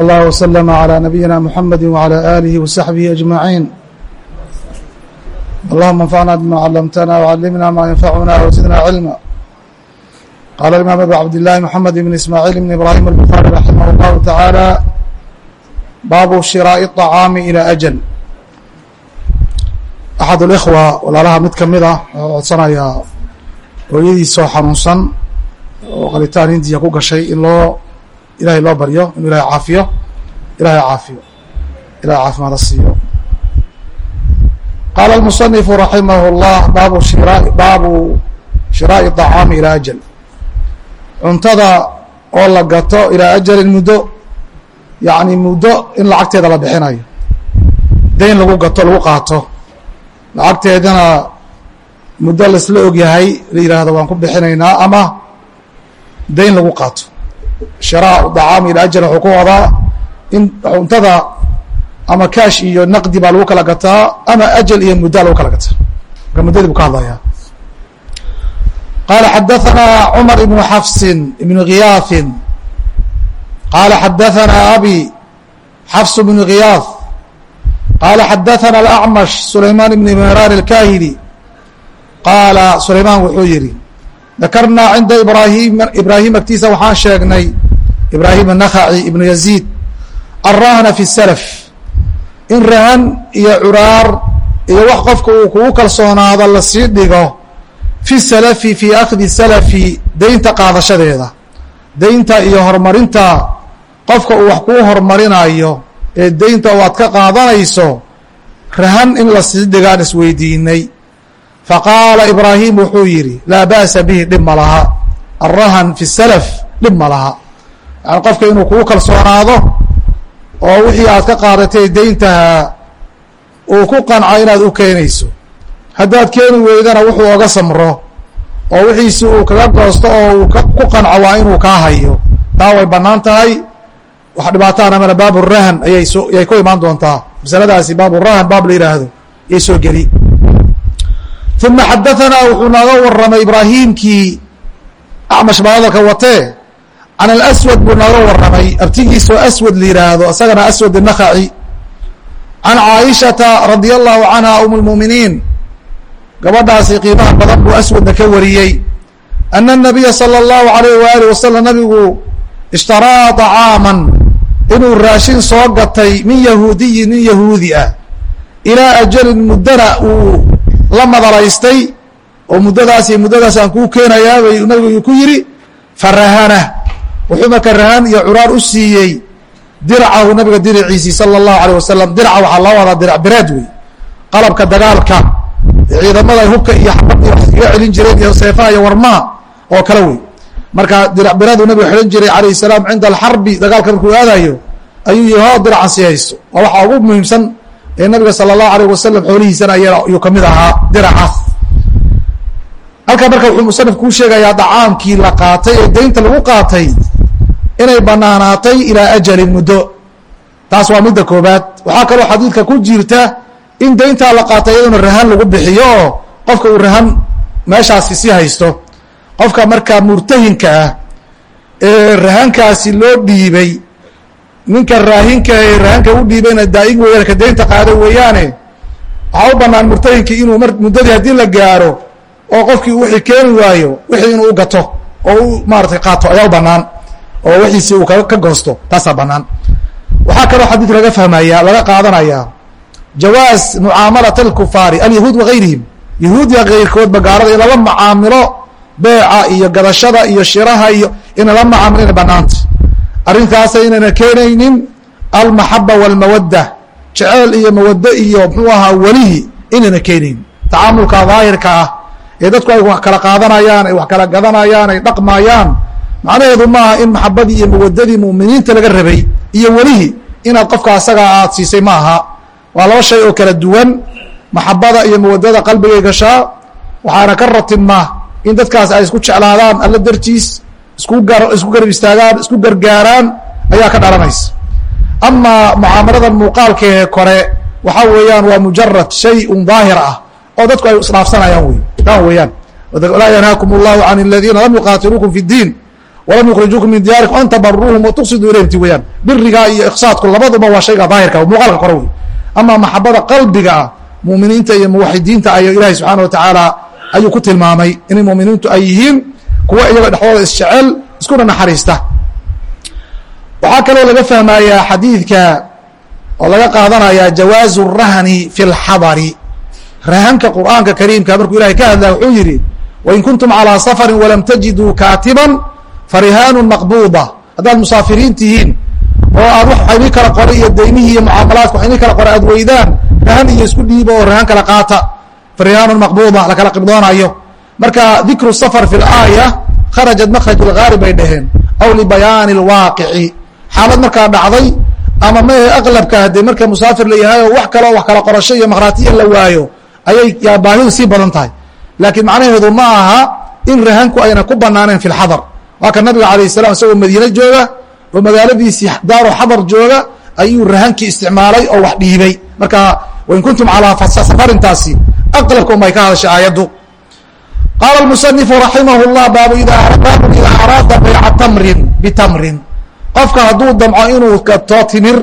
الله وسلم على نبينا محمد وعلى آله وصحبه أجمعين اللهم انفعنا بما علمتنا وعلمنا ما ينفعنا وزدنا علما قال الإمام أبو عبد الله محمد بن إسماعيل بن إبراهيم البخاري رحمه الله تعالى baabu shiraaءi الطacaami ilى أjل axad اlإkhوة walaalaha mid ka mid ah wuxuu codsanayaa hooyadiisoo xanuunsan oo qalitaan hindiya ku gashay in loo ilahay loo baryo inuu ilahay caafiyo ilahay caafiyo ilahay caafimaada siiyo qaala الmuصنifu raximah الlah baabu shira baabu shiraaءi الطacaami ilى ajل cuntada oo la gato ilaa ajalin muddo yacni muddo in lacagteeda la bixinayo dayn lagu gato lagu qaato lacagteedana muddo laisla ogyahay la yidhaahdo waan ku bixinaynaa ama dayn lagu qaato shiraa dacaam ila ajal wuxuu ku wadaa in cuntada ama kaash iyo naqdi baa lagu kala gataa ama ajal iyo muddaa lagu kala gataa marka muddadii buu ka hadlayaa qala xadaثna cmar ibnu xafsin ibnu khiyaafin qala xadaثna abi xafs bnu khiyaaf qala xadaثna اlأcmash sulayman ibn imran اlkahili qaala sulaymaan wuxuu yihi dakarnaa cinda ibrahim ibraahim agtiisa waxaan sheegnay ibraahim anakhaci ibnu yaziid arahna fi salaf. In rahan iyo curaar iyo wax qofka uu kugu kalsoonaado la sii dhigo fi salafi fii akhdi salafi daynta qaadashadeeda daynta iyo horumarinta qofka uu wax kuu horumarinayo ee daynta oo aad ka qaadanayso rahan in la sii dhigaan isweydiinay faqaala ibraahim wuxuu yidhi laa ba'sa bihi dhib ma laha alrahan fi salaf dhib ma laha yani qofka inuu kugu kalsoonaado oo wixii aad ka qaadatay deyntaha uu ku qanco inaad u keenayso haddaad keeni weydana wuxuu oga samro oo wixiisi uu kaga goosto oo uu ku qanco waa inuu kaa hayo taa way bannaan tahay wax dhibaataana male baabu rahan ayay soo ayay ku imaan doontaa masaladaasi baabu rahan baab la yidhaahdo yay soo geli uma xadaثanaa wuxuu nooga waramay ibraahimkii acmash baa hadalka watee can alaswad buu nooga waramay abtigiisoo aswad la yihaahdo isagana aswad الnakhaci can caaishata radi allahu canha um اlmuminiin gabadhaasi qiimaha badan buu aswadna ka wariyey ana الnabiya salى اllahu alayh waalih wasalam nabigu ishtaraa طacaaman inuu raashin soo gatay min yahuudiyi nin yahuudi ah ilaa ajalin muddana uu la madaraystay oo muddadaas iyo muddadaas aan kuu keenayaa bay nabigu ku yidhi farahana wuxuu marka rahaan iyo curaar u siiyey diracahu nabiga diraciisii sala allahu alayh wasalam diraca waxaa loo wadaa dirac bireed wey qalabka dagaalka ciidamada hubka iyo xabad iyo wax iskaga celin jireen iyo seefaha iyo warmaha oo kale wey marka dirac bireeduu nabigu xidhan jiray calayh salaam cinda alxarbi dagaalka markuu aadayo ayuu yihi hoo diracan sii hayso waa waxa ugu muhiimsan ee nabiga sal allahu alayh wasalam xoolihiisana ayuu ka mid ahaa diracaas halkaa marka wuxuu musanif kuu sheegayaa dacaamkii la qaatay ee deynta lagu qaatay inay banaanaatay ilaa ajalin muddo. Taas waa midda koobaad waxaa kaloo xadiidka ku jirta in deyntaa la qaatay iyaduna rahan lagu bixiyo oo qofka uu rahan meeshaasi si haysto. Qofka markaa murtahinka ah ee rahankaasi loo dhiibay ninka raahinka ee rahanka u dhiibayna daa'ig weeyaan ka deynta qaada weeyaane waxaa u banaan murtahinkii inuu m muddadii haddii la gaaro oo qofkii wixii keeni waayo wixii inuu u gato oo u maaratay qaato ayaa u banaan oo wixiisi uu ka goosto taasaa banaan waxaa kaloo xadiid laga fahmaya laga qaadanayaa jawaaz mucaamalat alkufaari alyahuud wagayrihim yahuudiya kayrkoodba gaalada in lala macaamilo beeca iyo gadashada iyo shiraha iyo in lala macaamilo inay banaanta arrintaasa inayna keenaynin almaxaba walmawadda. Jeceel iyo mawaddo iyo muxuu ahaa welihi inayna keenaynin tacaamulka daahirka ah ee dadku ay wax kala qaadanayaan ay wax kala gadanayaan ay dhaqmayaan macnaheedu maaha in maxabadii iyo mawadadii muminiinta laga rabay iyo welihi inaad qofka asagaa aad siisay ma aha. Waa laba shay oo kala duwan. Maxabada iyo mawadada qalbigay gashaa. Waxaana ka ratibma in dadkaas ay isku jeclaadaan alla dartiis isku gar isku garab istaagaan isku gargaaraan ayaa ka dhalanaysa amaa mucaamalada muuqaalkee kore waxaa weeyaan waa mujarad shay un daahir ah oo dadku ay isdhaafsanayaan wey taan weeyaan laa yanhaakum اllahu can اladiina lam yuqaatiluukum fi اdiin walam yukhrijuukum min diyaarikum an tabaruuhum watuqsiduu ilayhim ti weyaan birigaa iyo iqsaadku labaduba waa shayga daahirka muuqaalka kore wey ama maxabada qalbiga ah muminiinta iyo muwaxidiinta ay ilaahay subxaana wa tacaala ayuu ku tilmaamay inay muminiintu ay yihiin kuwa iyaga dhexdooda isjecel iskuna naxariista. Waxaa kaloo laga fahmayaa xadiidka oo laga qaadanayaa jawaazu rahni fi lxadari rahanka qur'aanka kariimka markuu ilahay ka hadlaya wuxuu yidhi wain kuntum calىa safarin walam tajiduu kaatiban farihaanu maqbuuda. Haddaad musaafiriin tihiin oo aad wax ini kala qoray iyo daymihii iyo mucaamalaadka wax kala qoray aad weydaan rahan iyo isku dhiiba oo rahan kala qaata. Farihaanu maqbuuda lakala qibdoonayo marka dikru safar fi laaya kharajat makraj lgaari bay dhaheen aw libayaani lwaaqici xaalad markaa dhacday ama mahe aqlabka hadee marka musaafir la yahay oo wax kaleo wax kala qorasho iyo makhraatiya la waayo ayay baahidu sii badan tahay. Laakiin macnaheedu ma aha in rahanku ayna ku banaaneen fi lxadar waa ka nabiga alayh salam isagoo madiine jooga oo magaaladiisii daaru xadar jooga ayuu rahankii isticmaalay oo wax dhiibay. Marka wain kuntum calaa safarintaasi aqlabka unbay ka hadashay aayaddu qaala musanifu raximah llah baabu ida araada bayca tamrin bitamrin qofka hadduu damco inuu gato timir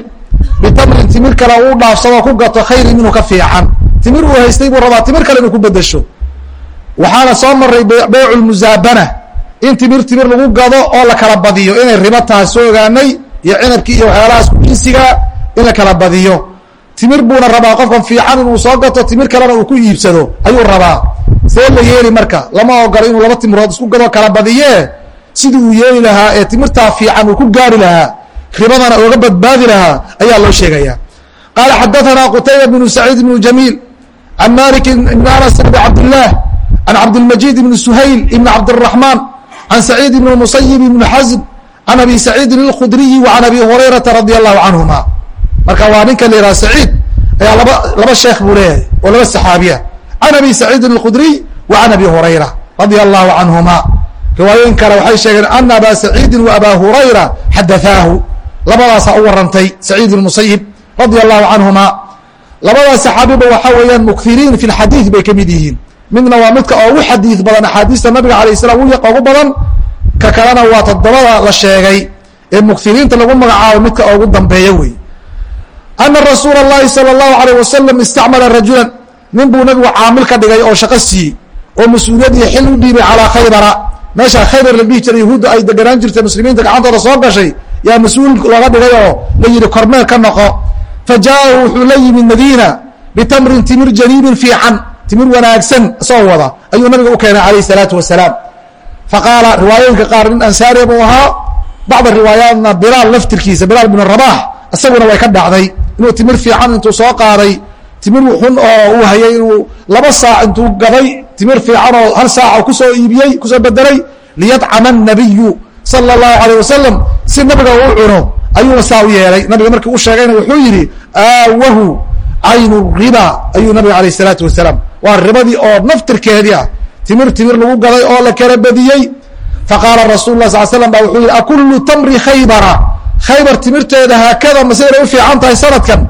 bitamrin timir kale uu dhaafsado ku gato khayri minhu ka fiican timir uu haystay buu rabaa timir kale inuu ku bedesho waxaana soo maray beycu lmusaabana in timir timir lagu gado oo la kala badiyo inay ribo tahay ogaanay iyo cinabkii iyo waxyaalahaas jinsiga in la kala badiyo timir buuna rabaa qofkan fiican inuu soo gato timir kalena uu ku iibsado ayuu rabaa. See la yeeli marka lama ogolo inuu laba timirood isku gado kala badiye sidii uu yeeli lahaa ee timirtaa fiican uu ku gaari lahaa ribadana ooga badbaadi lahaa ayaa loo sheegaya qaala xadaanaa qutayba bnu saciid ibnu jamiil can maliki ibn anas ibn cabdillaah can cabdilmajiid ibni suhayl ibn cabdiraxmaan can saciid ibn musayib ibni xasm can abi saciidin ilkhudriyi wa abi hurayrata radi allahu canhuma marka waa ninka la yihah saciid ayaa laba laba sheekh buu leeyahay oo laba saxaabiya. Can abi saciidin اlkhudriy wa can abi hurayra radia allahu canhuma riwaayooyin kale waxay sheegeen ana aba saciidin wa aba hurayra xadaثaahu labadaasaa u warantay saciid musayib radia allahu canhuma labadaas saxaabiba waxaa weeyaan mukiriin fi lxadiid bay ka mid yihiin. Midna waa midka ugu xadiid badan axaadiista nabiga alayh salam ugu badan ka kalena waa toddobada la sheegay ee mukiriinta lagu magacaabo midka ugu dambeeya wey ana rasuula اllahi salى اllahu alayh wasalam istacmala rajulan nin buu nabigu caamil ka dhigay oo shaqo siiyey oo mas-uuliyad iyo xil u dhiibay calaa khaybara meesha khaybar la dhihi jiray yahuudda ay deganaan jirtay muslimiinta gacantooda soo gashay yaa mas-uul looga dhigay oo la yihi kormeel ka noqo fa jaaءahu wuxuu la yimid madiina bitamrin timir janiibin fiican timir wanaagsan isagoo wada ayuu nabiga u keenay alayh الsalaatu wasalaam faqaala riwaayooyinka qaar nin ansaariya buu ahaa bacda riwaayaatna bilaal laftirkiisa bilaal bn rabax isaguna way ka dhacday inuu timir fiican intuu soo qaaday timir xun oo uu hayay inuu laba saac intuu gaday timir fiican oo hal saaca kusoo iibiyey kusoo bedelay liyadcama الnabiyu salى الlahu alيه wasalam si nabiga uu cuno ayuuna saa u yeelay nabiga markii u sheegayna wuxuu yidhi aawahu caynu riba ayuu nabiga alayh الsalaatu wasalaam waa ribadii oo naftirkeedii ah timir timir lagu gaday oo la kala badiyey faqaala rasul lah sal slam ba wuxuu yihi akulu tamri khaybara khaybar timirteeda haakada masayna u fiican tahay sanadkan?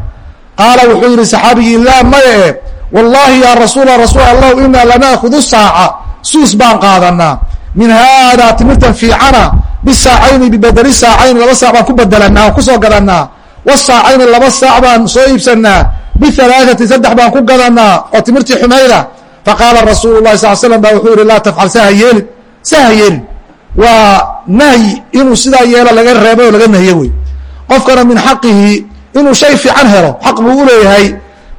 Qaala wuxuu yihi saxaabigii laa maya e wallahi ya rasuula rasuul allahu inaa lanaakudu saaca. Suus baan qaadanaa min haadaa timirtan fiicana. Bisaacayni bibedeli saacayni laba saac baan ku bedelanaa aan ku soo gadanaa. Wasaacayni laba saac baan soo iibsanaa. Bihalaaثati saddex baan ku gadanaa. Oo timirtii xumayda faqaala rasuulu lahi sal slam ba wuxuu yihi laa tafcal saha yeelin saha yeelin waa nahyi inuu sidaa yeelo laga reebay oo laga nahiyo wey. Qofkana min xaqihi inuu shay fiican helo xaq buu u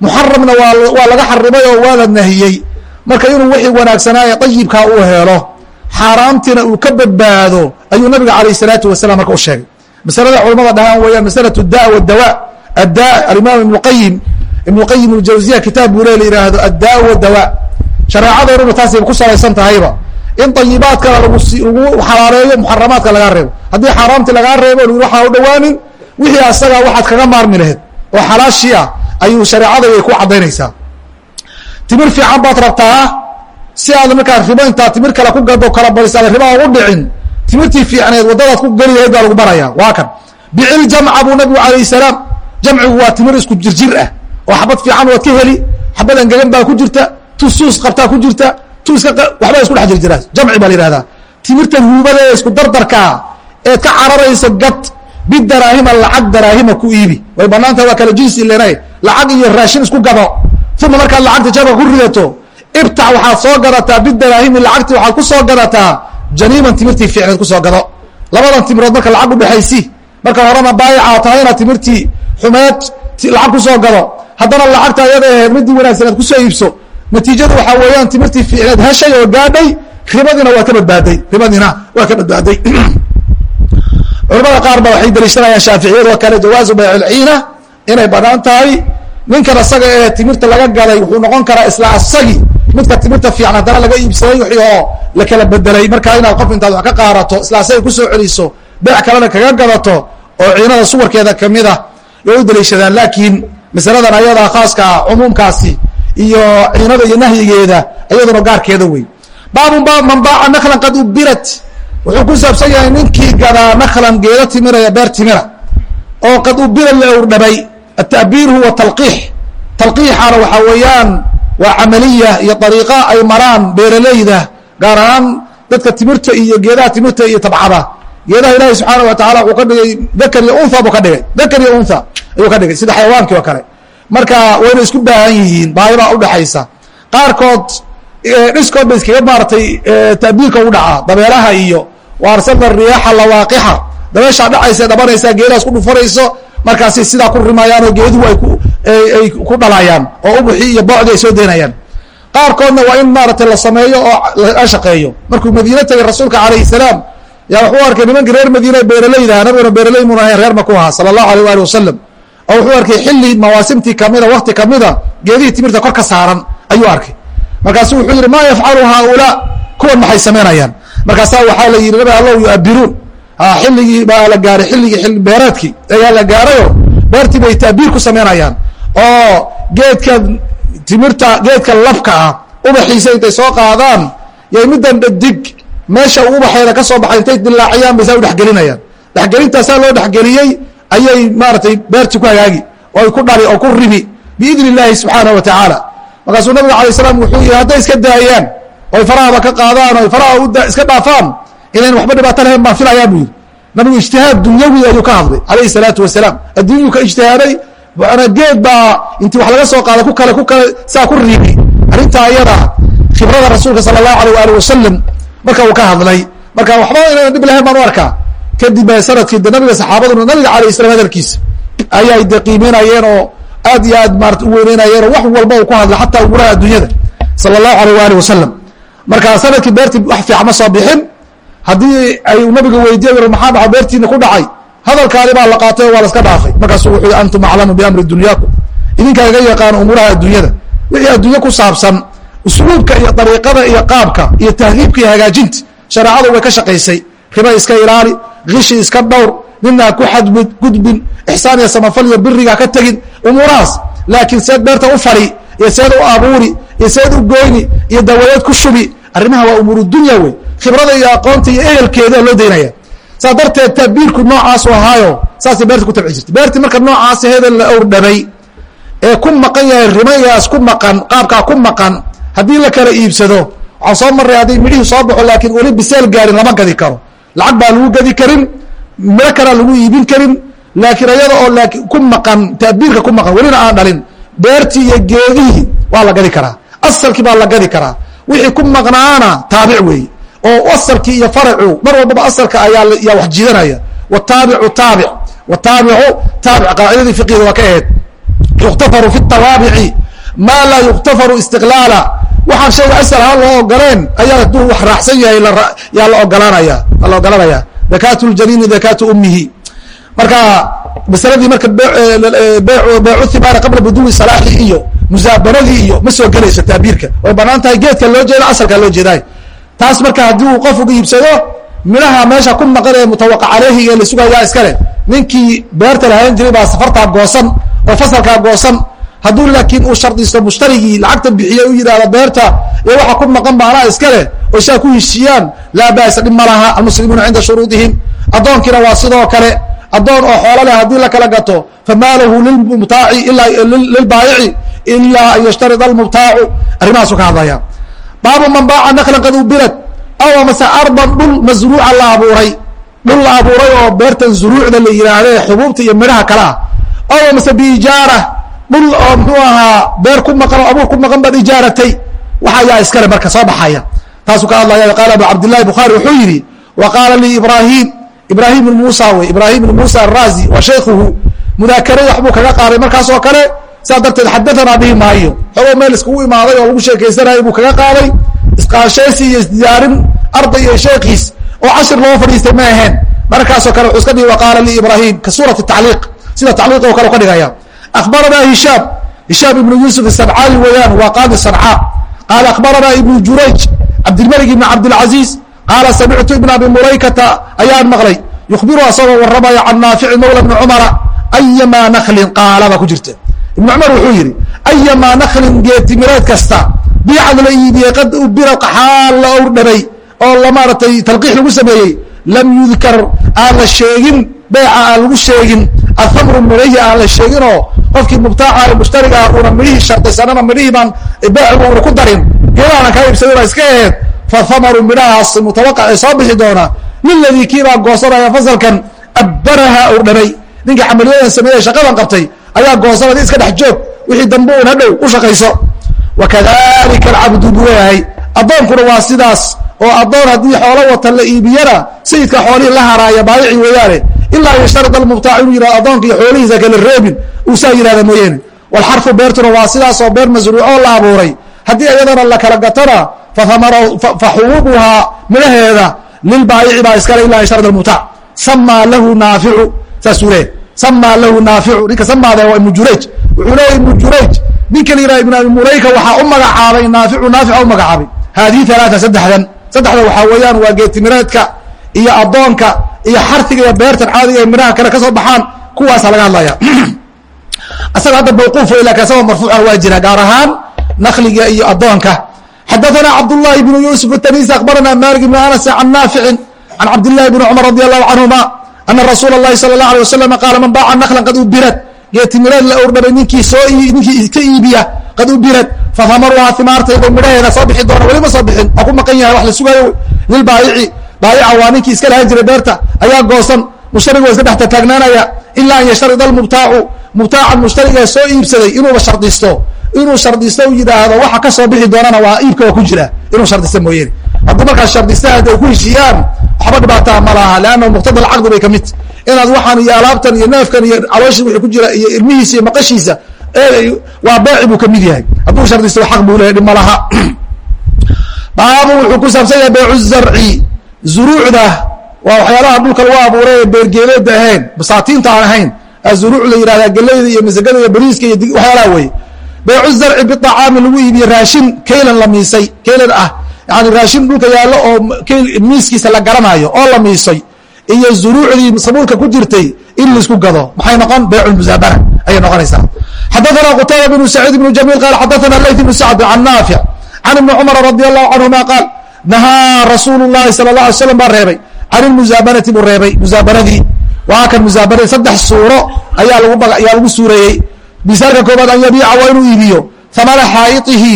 muxaramna waa laga xarimay oo waa la nahiyey marka inuu wixii wanaagsanaaye dayibkaa uu helo xaaraamtiina uu ka badbaado ayuu nabiga calayh salaatu wasalaam marka u sheegay. Masalada culamada dhahaan weeyaan masalatu daa wadawa addaa alimaam ibnuqayim ibnuqayim aljawziya kitaab buu leela yidhaahdo addaa wadawa shareecadooduna taasay ku salaysan tahayba in ayibaadkana lagu lagu xalaaleeyo muxaramaadka lagaa reebo. Haddii xaaraamti lagaa reebo l waxaa u dhawaanin wixii asaga waxaad kaga maarmi laheyd oo xalaashii ah ayuu shareecadayay ku cadaynaysaa timir fiican baad rabtaa si aad markaa ribo intaa timir kale ku gado kala badis aada ribaa ugu dhicin timirtii fiicneed waddadaad ku geli lahayd baa lagu baraya waa kan. Bicil jamca buu nabigu alayh salaam jamcigu waa timir isku jirjir ah oo xabad fiican waad ka heli xabad angegan baa ku jirta tu suus qabtaa ku jirta waxbaa isku dhex jirjira. Jamci baa la yihahdaa timirtan huubada ee isku dardarkaa eed ka cararayso gad bidaraahima lacag daraahima ku iibi. Way banaantaha waa kala jinsi lena lacag iyo raashin isku gado. Uma markaad lacagta jeebka ku ridato ibtac waxaad soo gadataa bidaraahimi lacagtii waxaad ku soo gadataa janiiman timirtii fiicneed ku soo gado. Labadan timirood marka lacag udhexaysi marka horena baayica tahayna timirtii xumeed lacag ku soo gado. Haddana lacagta ayada aheed midii wanaagsan aad ku soo iibso natiijadu waxaa weeyaan timirtii fiicneed heshay oo gaadhay ribadiina waa ka badbaaday ribadiina waa ka badbaaday. Culamada qaar ba waxay daliishanayaan shaaficiyad oo kale jawaazu baycilciina inay bannaan tahay. Ninkan asaga ee timirta laga gaday wuxuu noqon karaa isla asagii midka timirta fiican haddana laga iibsaday wixii oo la kala bedelay markaa inaad qof intaad wax ka qaarato isla asagay ku soo celiso beec kalena kaga gadato oo ciinada suwarkeeda ka mid ah way u daliishadaan. Laakiin masaladan ayadaa khaaska ah cumuumkaasi iyo ciinada iyo nahyigeeda iyaduna gaarkeeda wey baabun baab man baaca naklan qad ubirat. Wuxuu ku saabsan yahay ninkii gadaa naklan geedo timiraya beer timira oo qad ubira la owrdhabay atabiir huwa talqiix. Talqiixana waxaa weeyaan waa camaliya iyo ariiqa ay maraan beeralayda gaar ahaan dadka timirta iyo geedaha timirta iyo tabcada. Geedaha ilaahi subxaana wa taala wuxuu ka dhigay dakar iyo unha buu ka dhigay dakar iyo unha ayuu ka dhigay sida xayawaankii oo kale marka wayna isku baahan yihiin baahibaa udhaxaysa qaarkood dhiskood ba iskaga maaratay tabiirka u dhacaa dabeelaha iyo waarsalna riyaaxa lawaaqixa. Dabeeshaa dhacaysa dhabanaysaa geedahaas ku dhufanayso markaasi sidaa ku rimayaan oo geeduhu ay ku dhalayaan oo ubuxii iyo boocdii ay soo daynayaan qaarkoodna waa in maaragtay la sameeyo oo la shaqeeyo. Markuu madiine tegay rasuulka calayhi salaam yaa wuxuu arkay nimankii reer madiina beeralaydaha nabiguna beeraley mun ahayn reer maku ahaa sala allahu alayh waali wasalam oo wuxuu arkay xilli mawaasimtii kamida wakti kamida geedihii timirta kor ka saaran ayuu arkay. Markaasu wuxuu yihi maa yafcalu haaulaa? Kuwan maxay samaynayaan markaasaa waxaa la yidhi allow yuabiruun xilligii baa la gaaray xilligii xilli beereedkii ayaa la gaarayo. Beertii bay taabiir ku samaynayaan oo geedka timirta geedka labka ah ubaxiisa intay soo qaadaan yay middan dhadig meesha uu ubaxeeda ka soo baxay intay dilaaciyaan bay saa u dhexgelinayaan. Dhexgelintaasaa loo dhexgeliyey ayay maaratay beertii ku hagaagi oo ku dhali oo ku ribi biidn illaahi subxaanah wa tacaala. Markaasuu nabiga alay slam wuxuu yihi hadday iska daayaan oy farahaba ka qaadaan oy faraha iska dhaafaan inayn waxba dhibaato lahayn baan filayaa buu yidhi. Nabigu ijtihaad dunyawi ayuu ka hadlay alayhi salaatu wasalaam. Adduunyuu ka ijtihaaday geed baa intii wax laga soo qaada ku kale ku kale saa ku riibi. Arrintaa ayada khibrada rasuulka sala allahu alayh waali wasalam marka uu ka hadlay. Marka waxba inayna dhib lahayn baan u arkaa kadib ba sannadkii de nabiga saxaabaduna nabiga alayh salam hadalkiisa ayay de oo aad iyo aad maarata u weyneynayeen oo wax walba uu ku hadlay xataa umuraha adduunyada sala allahu alayh waali wasalam marka sannadkii beertii wax fiican ma soo bixin. Haddii ay nabiga weydiiya maxaa dhaca beertiina ku dhacay hadalkaani baa la qaatay oo waa la iska dhaafay. Markaasu wuxuu antum aclamu biamri dunyaakum. Idinkaa iga yaqaano umuuraha adduunyada. Wixii adduunye ku saabsan usluubka iyo dariiqada iyo qaabka iyo tahdiibka iyo hagaajinta shareecadu way ka shaqaysay. Riba iska ilaali kishi iska dhowr ha ku xadgud gudbin ixsaan iyo samafal iyo biriga ka tegin umuurahaas laakiin seed beerta u fari iyo seed u abuuri iyo seed u goyni iyo dawadeed ku shubi. Arrimaha waa umuuru dunya wey. Khibrada iyo aqoonta iyo ehelkeeda loo daynaya. Saa darteed tabiirku noocaasu ahaayo saasay beerta ku tabci jirtay. Beertii marka noocaas hedel la owrdhabay ee ku maqan yahay rimayaas ku maqan qaabkaa ku maqan haddii la kala iibsado waxaan soo marray hadday midhihii soo baxo laakiin weli biseel gaarin lama gadi karo lacag baa lagu gadi karin miro kalaa lagu iibin karin laakiin ayada oo ku maqan tabiirka ku maqan welina aan dhalin beertii iyo geedihii waa la gadi karaa asalkii baa la gadi karaa. Wixii ku maqnaana taabic weeye oo asalkii iyo faracu mar walbaba asalka ayaa yaa wax jiidanaya. Wataabicu taabic wataabicu taabic qaacidadii fiqiga waa ka ahayd. Yuktafaru fi tawaabici maa laa yuktafaru istiqlaala waxaan shayga asal loo ogoleen. Ayaa hadduu wax raacsan yahay yaa la ogolaanaya la ogolanaya dakaatu ljaniini dakaatu ummihi. Marka masaladii marka beecu himaara qabla buduwi salaaxi iyo musaabanadii iyo ma soo gelayso taabiirka. Way banaan geedka loo jeeda asalkaa loo jeedaay. Taas marka haddii uu qof uga iibsado midhaha meesha ku maqan ee mutawaqa caleyhiga la sugayaa iskale ninkii beerta lahayn jiray baa safartaa goosan oo fasalkaa goosan hadduu laakiin uu shardisto mushtarigii lacagta bixiye u yidhahdo beerta iyo waxa ku maqan ba anaa iskale oo saa ku heshiiyaan laa ba'sa dhib ma laha almuslimuuna cinda shuruudihim. Addoonkiina waa sidoo kale addoon oo xoolo leh haddii la kala gato famaalahu lilmubtaaci ilaa lilbaayici ilaa an yashtarida almubtaacu. Arrimahaasu ka hadlaya baabu man baaca naklan qad ubirad aw amase ardan dhul masruuca la abuuray. Dhul la abuuray oo beertan zuruucda la yidhaahde xubuubta iyo midhaha kale ah. Aw amase biijaara dhul oo muxuu ahaa beer ku maqan oo abuur ku maqan baad ijaaratay. Waxayaa iskale marka soo baxaya. Taasuu ka hadlaya qaala abu cabdillahi bukhaari wuxuu yidhi wa qaala lii ibraahim. Ibraahim ibn muusa wey ibraahim ibn muusa araazi wa shaykhuhu mudaakarada waxbuu kaga qaaday markaas oo kale saa darteed xadaanaa dhihi maayo. Xogoo meel iskugu imaaday oo lagu sheekaysanayay buu kaga qaaday. Isqaashaysi iyo isdiyaarin arday iyo sheekiis oo cashir loo fadhiistay ma aheen markaasoo kale wuxuu iska dhihi waqaala lii ibraahim ka suurati tacliiq sida tacliiq oo kale ka dhigaya akhbaranaa hishaam hishaam ibnu yuusuf isancaani weeyaan waa qaadi sancaa qaala akhbaranaa ibnu jurayj cabdilmalik ibn cabdilcaziiz qaala samictu ibn abi mulaykata ayaan maqlay yukhbiru asagoo warramaya can naafici mawla bni cumara ayamaa naklin qaala baa ku jirta ibn cumar wuxuu yidhi ayamaa naklin geetimireed kasta biicad la iibiyey qad ubira qaxaal la owrdhabay oo la maaratay talqiix lagu sameeyey lam yudkar aan la sheegin beeca aan lagu sheegin athamru midhahi aan la sheeginoo qofkii mubtaaca mushtariga ah uuna midhihii shardisanana midhihii baan beecigu una ku darin. Geedahana kaa iibsaday baa iska aheed fathamaru midhahaas mutawaqac ee soo bixi doona liladii kiibaa goosanaya fasalkan abbaraha owrdhabay ninkii xamaliyadan sameeyey shaqadan qabtay ayaa goosanada iska dhex joog. Wixii dambe un hadhow u shaqayso. Wakadalika alcabdu buu leeyahay. Addoonkuna waa sidaas oo addoon haddii xoolo wata la iibiyana sayidka xoolihii la haraaya baayici weeyaane. Ilaa yashtarid almubtaac inuu yihahdo addoonka iyo xoolihiisa kala reebin uusaa yihahda mooyeene walxarfu beertuna waa sidaas oo beer masruucoo la abuuray. Haddii iyadana la kala gatona faxububuhaa midhaheeda lilbaayici baa iskale ilaa yashtarid almubtaac samaa lahu naaficu saasuu leeyahy samaa lahu naaficu ninka samaada waa ibnu jurayj. Wuxuu leeya ibnu jurayj ninka la yihah ibn abi mulayka waxaa u magacaabay naaficu naafica u magacaabay. Haadihi alaaa saddexdan saddexda waxaa weeyaan waa geetimireedka iyo addoonka iyo xarfiga iyo beertan caadiga ee midhaha kale ka soo baxaan kuwaasa laga hadlaya asaga hadda mawquuf wey lakin asagoo marfuuca waa jira gaar ahaan nakliga iyo addoonka xadaثana cabdullahi bnu yuusuf atanisi akbarana malik ibn anas can naaficin can cabdillahi bni cumar radi allahu canhuma ana rasuula اlahi salى اlah alيه wasalam qaala man baaca naklan qad ubirad geetimireed la ordhabay ninkii soo ninkii ka iibiya qad ubirad fahamaruhaa imaarteeda midhaheeda soo bixi doona weli ma soo bixin oo ku maqan yahay wax la sugayo lilbaayici baayica waa ninkii iska lahan jiray beerta ayaa goosan mushtarigu waa iska dhex tataagnaanaya ilaa an yashtarida almubtaacu mubtaacan mushtariga soo iibsaday inuuba shardisto inuu shardisto u yidhaahdo waxa ka soo bixi doonana waa iibka waa ku jira inuu shardista mooyeene haddii markaas shardista hadday ku heshiiyaan waxba dhibaataa ma laha leanna muqtada alcaqdi bay ka mid. Inaad waxaan iyo alaabtan iyo neefkan iyo calooshii wixii ku jira iyo ilmihiisa iyo maqashiisa waa beeci buu ka mid yahay. Hadduu shardisto xaq buu leeyahy dhib ma laha. Baabu wuxuu ku saabsan yahay beecu zarci zuruucda waa waxyaalaha dhulka lagu abuuray ee beergeeleeda ahayn basaatiinta aan ahayn azuruuc la yidhahdaa galeyda iyo masagada iyo bariiska iyo waxyaalaha weeye. Baycu zarci biacaami lagu iibiye raashin kaylan la miisay kaylan ah. Yani raashin dhulka yaallo oo kayl miiskiisa la garanayo oo la miisay iyo zuruucdii sabuulka ku jirtay in la isku gado. Maxay noqon? Baycu musaabara ayay noqonaysaa. Xadaana qutaada bnu saciid bnu jamiil qaal xadaana layt bnu sacd can naafic can ibni cumar radi allahu canhuma qaal nahaa rasuulu llahi sala la alay slam baa reebay can ilmusaabanati buu reebay musaabanadii waa kan musaabanadii saddex suuro ayaa lagu ayaa lagu suureeyey. Misaalka koobaad an yabiica waa inuu iibiyo. Hamana xaa'iطihi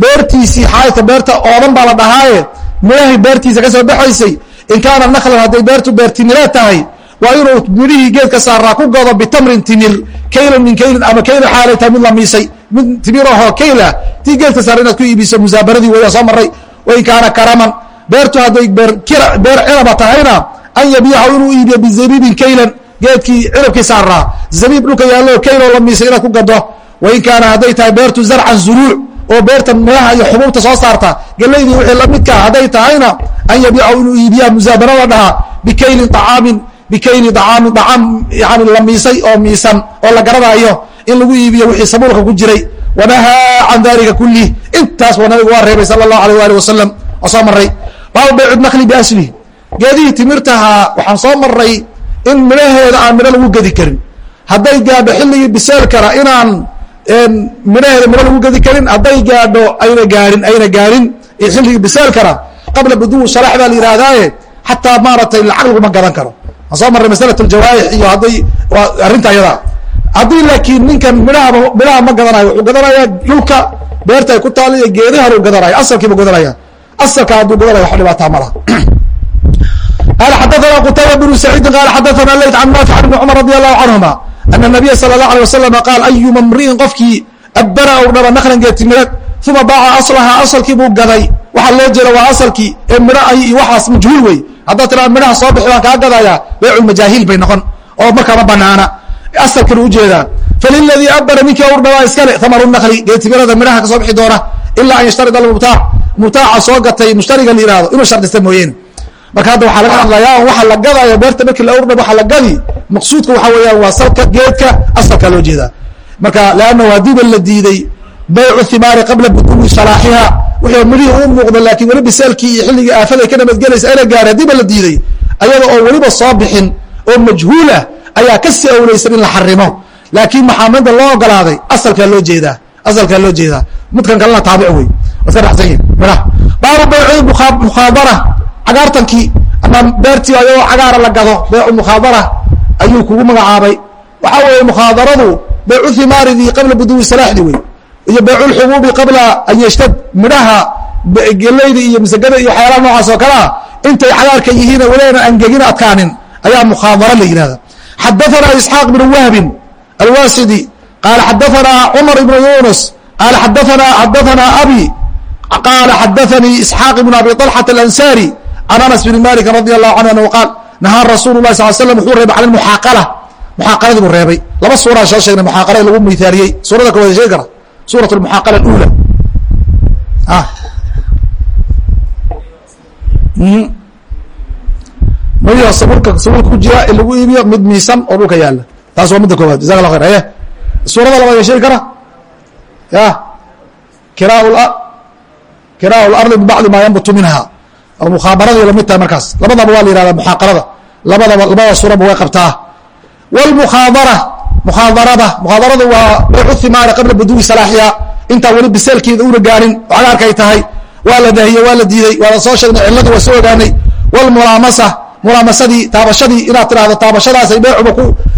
beertiisii xaaita beerta oodan baa la dhahaaye. Midhahay beertiisa ka soo baxaysay in kaana naklan hadday beertu beertimireed tahay waa inuu midhihii geedka saaraa ku gado bitamrin timir kaylan min kaylin ama kayla xaalay tahay mid la miisay. Mid timirahoo kayla tii geedka saara inaad ku iibiso musaabanadii weeyaa soo maray wain kaana karaman beertu hadday beer cinaba tahayna an yabiicahu inuu iibiyo bizabiibin kaylan geedkii cinabkii saaraa zabiib dhulka yaallo kayloo la miisay inaad ku gado. Wain kaana hadday tahay beertu zarcan zuruuc oo beerta midhaha iyo xubuubta soo saarta gelaydii wixii lamidka hadday tahayna an yabiicahu inuu iibiyaa musaabana la dhahaa bikaylin acaamin bikayli acaamin acaam yani la miisay oo miisan oo la garanaayo in lagu iibiyo wixii sabuulka ku jiray. Wanahaa can dalika kulih intaas waa nabigu waa reebay sala allahu alayh ali wasalam oo soo maray baabu baycu nakli biaslihi geedihii timirtahaa waxaan soo maray in midhaheeda aan midho lagu gedi karin. Hadday gaadho xilligii biseelkana inaan midhaheeda midho lagu gedi karin hadday gaadho ayna gaarin ayna gaarin xilligii biseelkana qabla buduwi shalax baa la yidhaahdaaye xataa maaratay lacag laguma gadan karo. Aan soo marray masalat aljawaarix iyo hadday arrinta ayada. Haddii laakiin ninkan midhahaba midhaha ma gadanayo wuxuu gadanayaa dhulka beerta ay ku taalla iyo geedaha lu gadanaya asalkiibu gadanaya asalka hadduu badanaya wax dhibaataa ma laha qaala xadaana qutayba bnu saciidin qaala xadaana layt can naafic bni cumar radi allahu canhuma ana nabiya sala allah alay wasalam qaal ayuma mri'in qofkii abbara ou dhaba naklan geetimirad uma baaca aslahaa asalkii buu gaday waxaa loo jeeda waa asalkii ee midho ay iyo waxaas majhuul wey haddaad tiraa midhaha soo bixi waan kaa gadaya beeculmajaahiil bay noqon oo markaa ma banaana asalkina u jeedaa faliladii abara ninkii urdhabaa iskale amaru nakli geetimirada midhaha ka soo bixi doona ilaa an yashtarida almubtaac mubtaaca soo gatay mushtariga la yihahdo inuu shardista mooyeene marka hadda waxaa laga hadlayaa waxa la gadaayo beerta markii la awr dhab waxa la gadi. Maqsuudka waxa weeyaan waa salka geedka asalkaa loo jeedaa. Marka leannahu haddiiba la diiday. Baycu himaari qabla buduwi salaaxiha. Wuxuu midhihii uu muuqda laakiin weli bisaalkii iyo xilligii aafaday ka nabadgelaysa ayna gaari haddiiba la diiday. Ayada oo weliba soo bixin oo majhuulah ayaa ka sii awleysan in la xarimo laakiin maxaamida loo ogolaaday asalkaa loo jeedaa. Asalkaa loo jeedaa. Midkan kalena taabic wey waska dhacsan midhaha baabu baycu mukhaadara cagaartankii ama beertii ayagoo cagaara la gado baycu mukhaadara ayuu kugu magacaabay. Waxaa weeye mukhaadaradu baycu himaaridii qabla buduwi salaaxdi wey iyo bayculxubuubi qabla an midhaha geleyda iyo masagada iyo waxyaalaha noocaas oo kalea intay cagaarka yihiin waleena angegin adkaanin ayaa mukhaadara la yihahda xadaanaa isxaaq bnu wahbin alwaasidi qaala xadaanaa cumar ibnu yuunus qaala xadaanaa xadaanaa abi qaala xadaanii isxaaq ibn abi alxata alansari can anas bn malik radi allahu canhu anhu qaal nahaa rasuulu lahi sal slam wuxuu reebay can muaaqala muxaaqaladi buu reebay laba suuraa soo sheegnay muxaaqalada lagu miaaliyey suurada koowaad sheegi kara suurat muxaaqala uula my sawirka sawirka ku jira in lagu iibiyo mid miisan oo dhulka yaalla taas waa midda koowaad jaza la khayr aye suurada labaad ga sheegi kara ya kira kiraa lardi bibacdi maa yanbutu minha oo mukhaabaradii la mid tahay markaas. Labadaba waa la yihahda muxaaqarada labadaba labada suuraba way qabtaa. Wlmukhaadara mukhaadarada. Mukhaadaradu waa baycu thimaari qabla buduwi salaaxiha intaan weli biseelkeeda una gaarin. Oo cagaarka ay tahay waa la dahiye waa la diiday waa la soo sheegnay cilladii waa soo ogaanay. Wlmulaamasa mulaamasadii taabashadii inaad tidhahdo taabashadaasay beecuba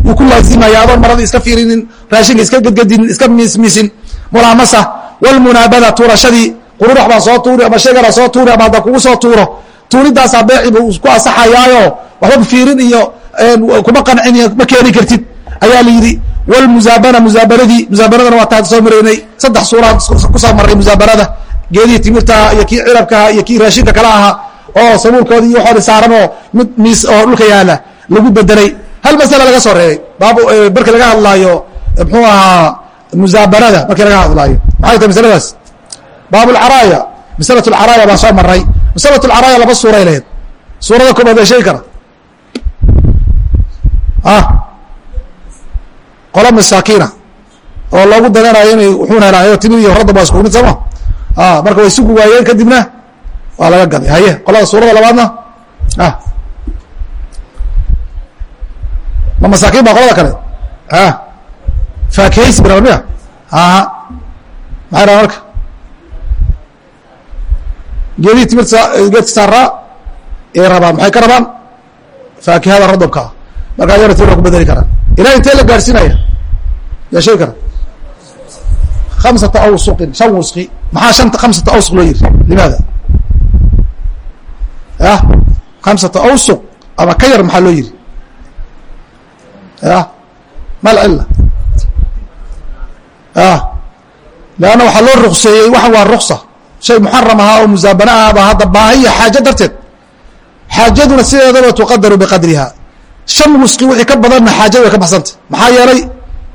uu ku laazimaya. Adoon maradii iska fiirinin raashinka iska gedgedinin iska miismiisin mulaamasa wlmunaabada tuurashadii qururax baan soo tuuri ama sheegana soo tuuri ama hadda kugu soo tuuro. Tuuridaasaa beeciba uu ku asaxayaayo waxba fiirin iyo kuma qancin ma keeni kartid ayaa la yidhi. Wlmuzaabana muzaabanadii muzaabanadana waa taan soo maraynay saddex suuraan ku soo maray muzaabanada geedihii timirtaha iyo kii cirabkaha iyo kii raashinka kala ahaa oo sabuulkoodi iyo waxoodi saaran oo mid miis oo dhulka yaalla lagu bedelay hal masala laga soo reebay? Baab markii laga hadlaayo mxuu ahaa muzaabanada markii laga hadlaayo. Maxay tahay masaladaas baab lcaraaya masalat lcaraaya baan soo maray masalat lcaraaya laba suuray laheyd suurada koobaad ee sheegi kara. Qolo masaakiina oo loogu dananayo inay wuxuun helaayo timid iyo horadda baa isku mid sooma marka way sugi waayeen kadibna waa laga gaday. Haye qolada suurada labaadna? Ma masaakiin baa qolada kale? Faakihaysi bi miya aha maxay dhaha marka geedihii timirta geedka saaraa ay rabaan maxay ka rabaan? Faakihada radobkaa marka ayana timira ku bedeli karaan ilaa intee la gaadhsiinaya yaa sheegi kara kamsata awsuqin shan wusqi. Maxaa shanta kamsata awsuq loo yiri limaada? Ya? Kamsata awsuq ama ka yar maxaa loo yiri ya? Mal cila ya? Leanna waxaa loo rukseeyey waxan waa ruksa shay muxaram ahaa oo musaabana ah ba hadda baahiya xaajo darteed xaajaduna sideedaba tuqadaru biqadriha. Shan wusqi wixii ka badanna xaajada way ka baxsanta maxaa yeelay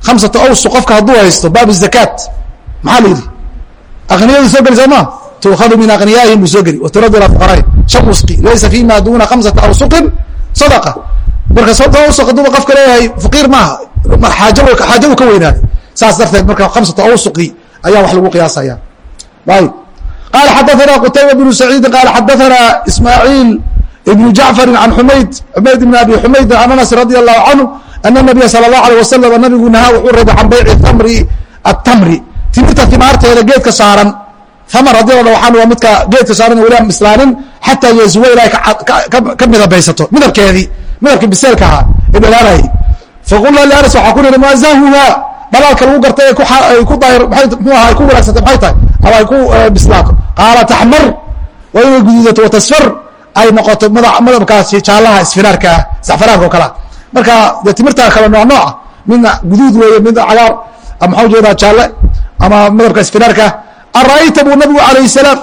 khamsata awsuq qofka hadduu haysto baab zakaat. Maxaa la yidhi? Akniyadu soo geli soo ma tuukhadu min akniyaihim buu soo geli. Waturadu ilaa fuqaraihim shan wusqi laysa fima duna khamsata awsuqin. Sadaqa. Marka soddon awsuq hadduuba qofka leeyahay faqiir maaha. Xaajo xaajadu ka weynaaday. Saas darteed marka khamsata awsuqi ayaa wax lagu qiyaasaya ayb qala xadaana qutayba bnu saciidin qaala xadaana ismaaciil ibnu jacfarin can xumayd xumayd ibn abi xumaydin can anas radi allahu canhu ana nabiya sala allahu aleyh wasalam nabigu nahaa wuxuu reebay can bayci tamri atamri timirta timaarteeda geedka saaran amar haddii la dhawaxaan waa midka geedka saaran waliaan islaanin xataa yeesuwa ilahay ka midabaysato midabkeedii midabkii biseelka ahaa ee dhalaanayay faqulna lianas waxaa ku nihi muazahuha dhalaalka lagu gartay ay ku daahir mxuu ahaa ay ku wanaagsantay maxay tahay ama ay ku bislaato qaala guduudato watasfar ay noqoto madabkaasi jaalaha isfiraarkaa safaraarka o kalea marka timirtaa kale nooc nooca midna guduud weeye midna cagaar maxaa u jeedaa jaalle ama madabka isfiraarka. Ara'ayta buu nabigu alayh salaam?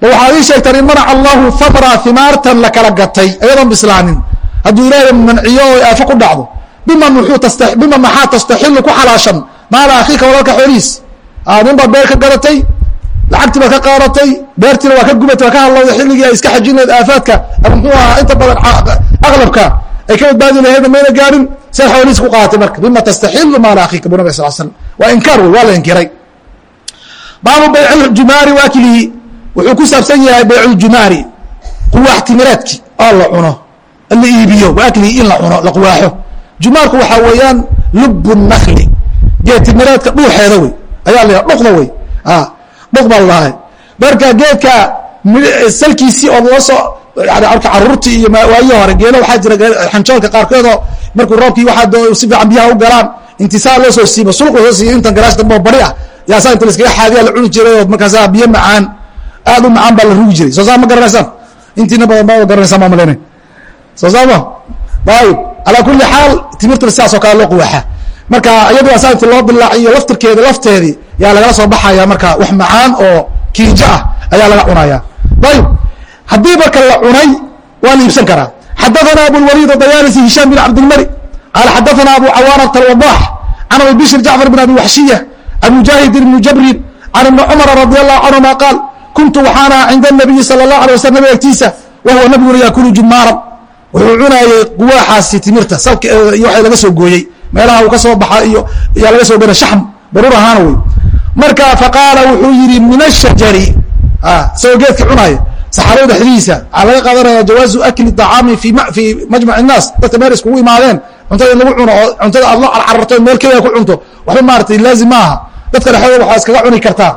Ma waxaad ii sheegtaan in manaca allahu hamra himaartan la kala gatay ayadoon bislaanin. Hadduu ilaahay manciyo oo aafo ku dhacdo bima bima maxaa tastaxilu ku xalaashan? Maala akhiika walaalka xoolihiis. Nin baad beer ka gadatay lacagtii baad ka qaadatay beertiina waa ka gubatay waa ka hadlawda xilligii ay iska xajin lahed aafaadka ama muxuu ahaa inta badan aqlabka ay ka badbaadi laheedna mayna gaadhin see xoolihiis ku qaadatay marka bima tastaxilu maala akhiika bu nabig sal slam waa inkaar wey waa la inkiray. Baabu bayc jumaari wa aklihi wuxuu ku saabsan yahay baycjumaari quwaax timireedki oo la cuno la iibiyo wa aklihi in la cuno la quwaaxo. Jumaarku waxaa weeyaan lub nakli geed timireedka dhuuxeeda wey ayaa la dhuqda wey dhuq baa ladahay marka geedka salkiisii oo loo soo yani arka caruurtii iyo waayii hore geelo waxaa jira xanjoolka qaarkoodoo markuu roobkii waxaa si fiican biyaha u galaan intisaa loo soo siibo sulq loo siiyo intan garaash dambe oo bari ah yaasaa inta laskaga xaadiya la cuni jiray oo markaasa biyo macaan aad u macaan baa la rugi jiray. Soo saa ma garanaysaan intiina badan ma garanaysaa ma malayna soo saama ayib calaa kuli xaal timirtuna sidaas oo kale loo quwaaxa marka iyadoo asaadki loo dilaaciyo laftirkeeda lafteedii yaa lagala soo baxaya marka wax macaan oo kiinjo ah ayaa laga cunaya ayb haddii marka la cunay waa la iibsan karaa. Xadaana abulwaliid adayaanisi hishaam bin cabdilmari qaala xadaana abu cawaanata alwadax can abi bishr jacfar bin abi waxshiya an mujaahid ibni jabrin can ibni cumara radi allahu canhuma qaal kuntu waxaan ahaa cinda anabiyi sala allah alay waslam nabiga agtiisa wahuwa nabiguna yakulu jumaaran wuxuu cunaayey quwaaxaasi timirta salk iyo waxa laga soo gooyey meelaha uu ka soo baxa iyo yaa laga soo bena shaxm baruur ahaana wey marka faqaala wuxuu yidhi min ashajari isagoo geedka cunaaya saxaabada dhexdiisa waxaa laga qaadanaya jawaazu akli طacaami fi majmac الnaas dadka meel iskugu imaadeen cuntada in lagu cuno oo cuntada aad la carcararto meel keliya ku cunto waxba maaratay laazim maaha dadka dhexdooda waxaa iskaga cuni kartaa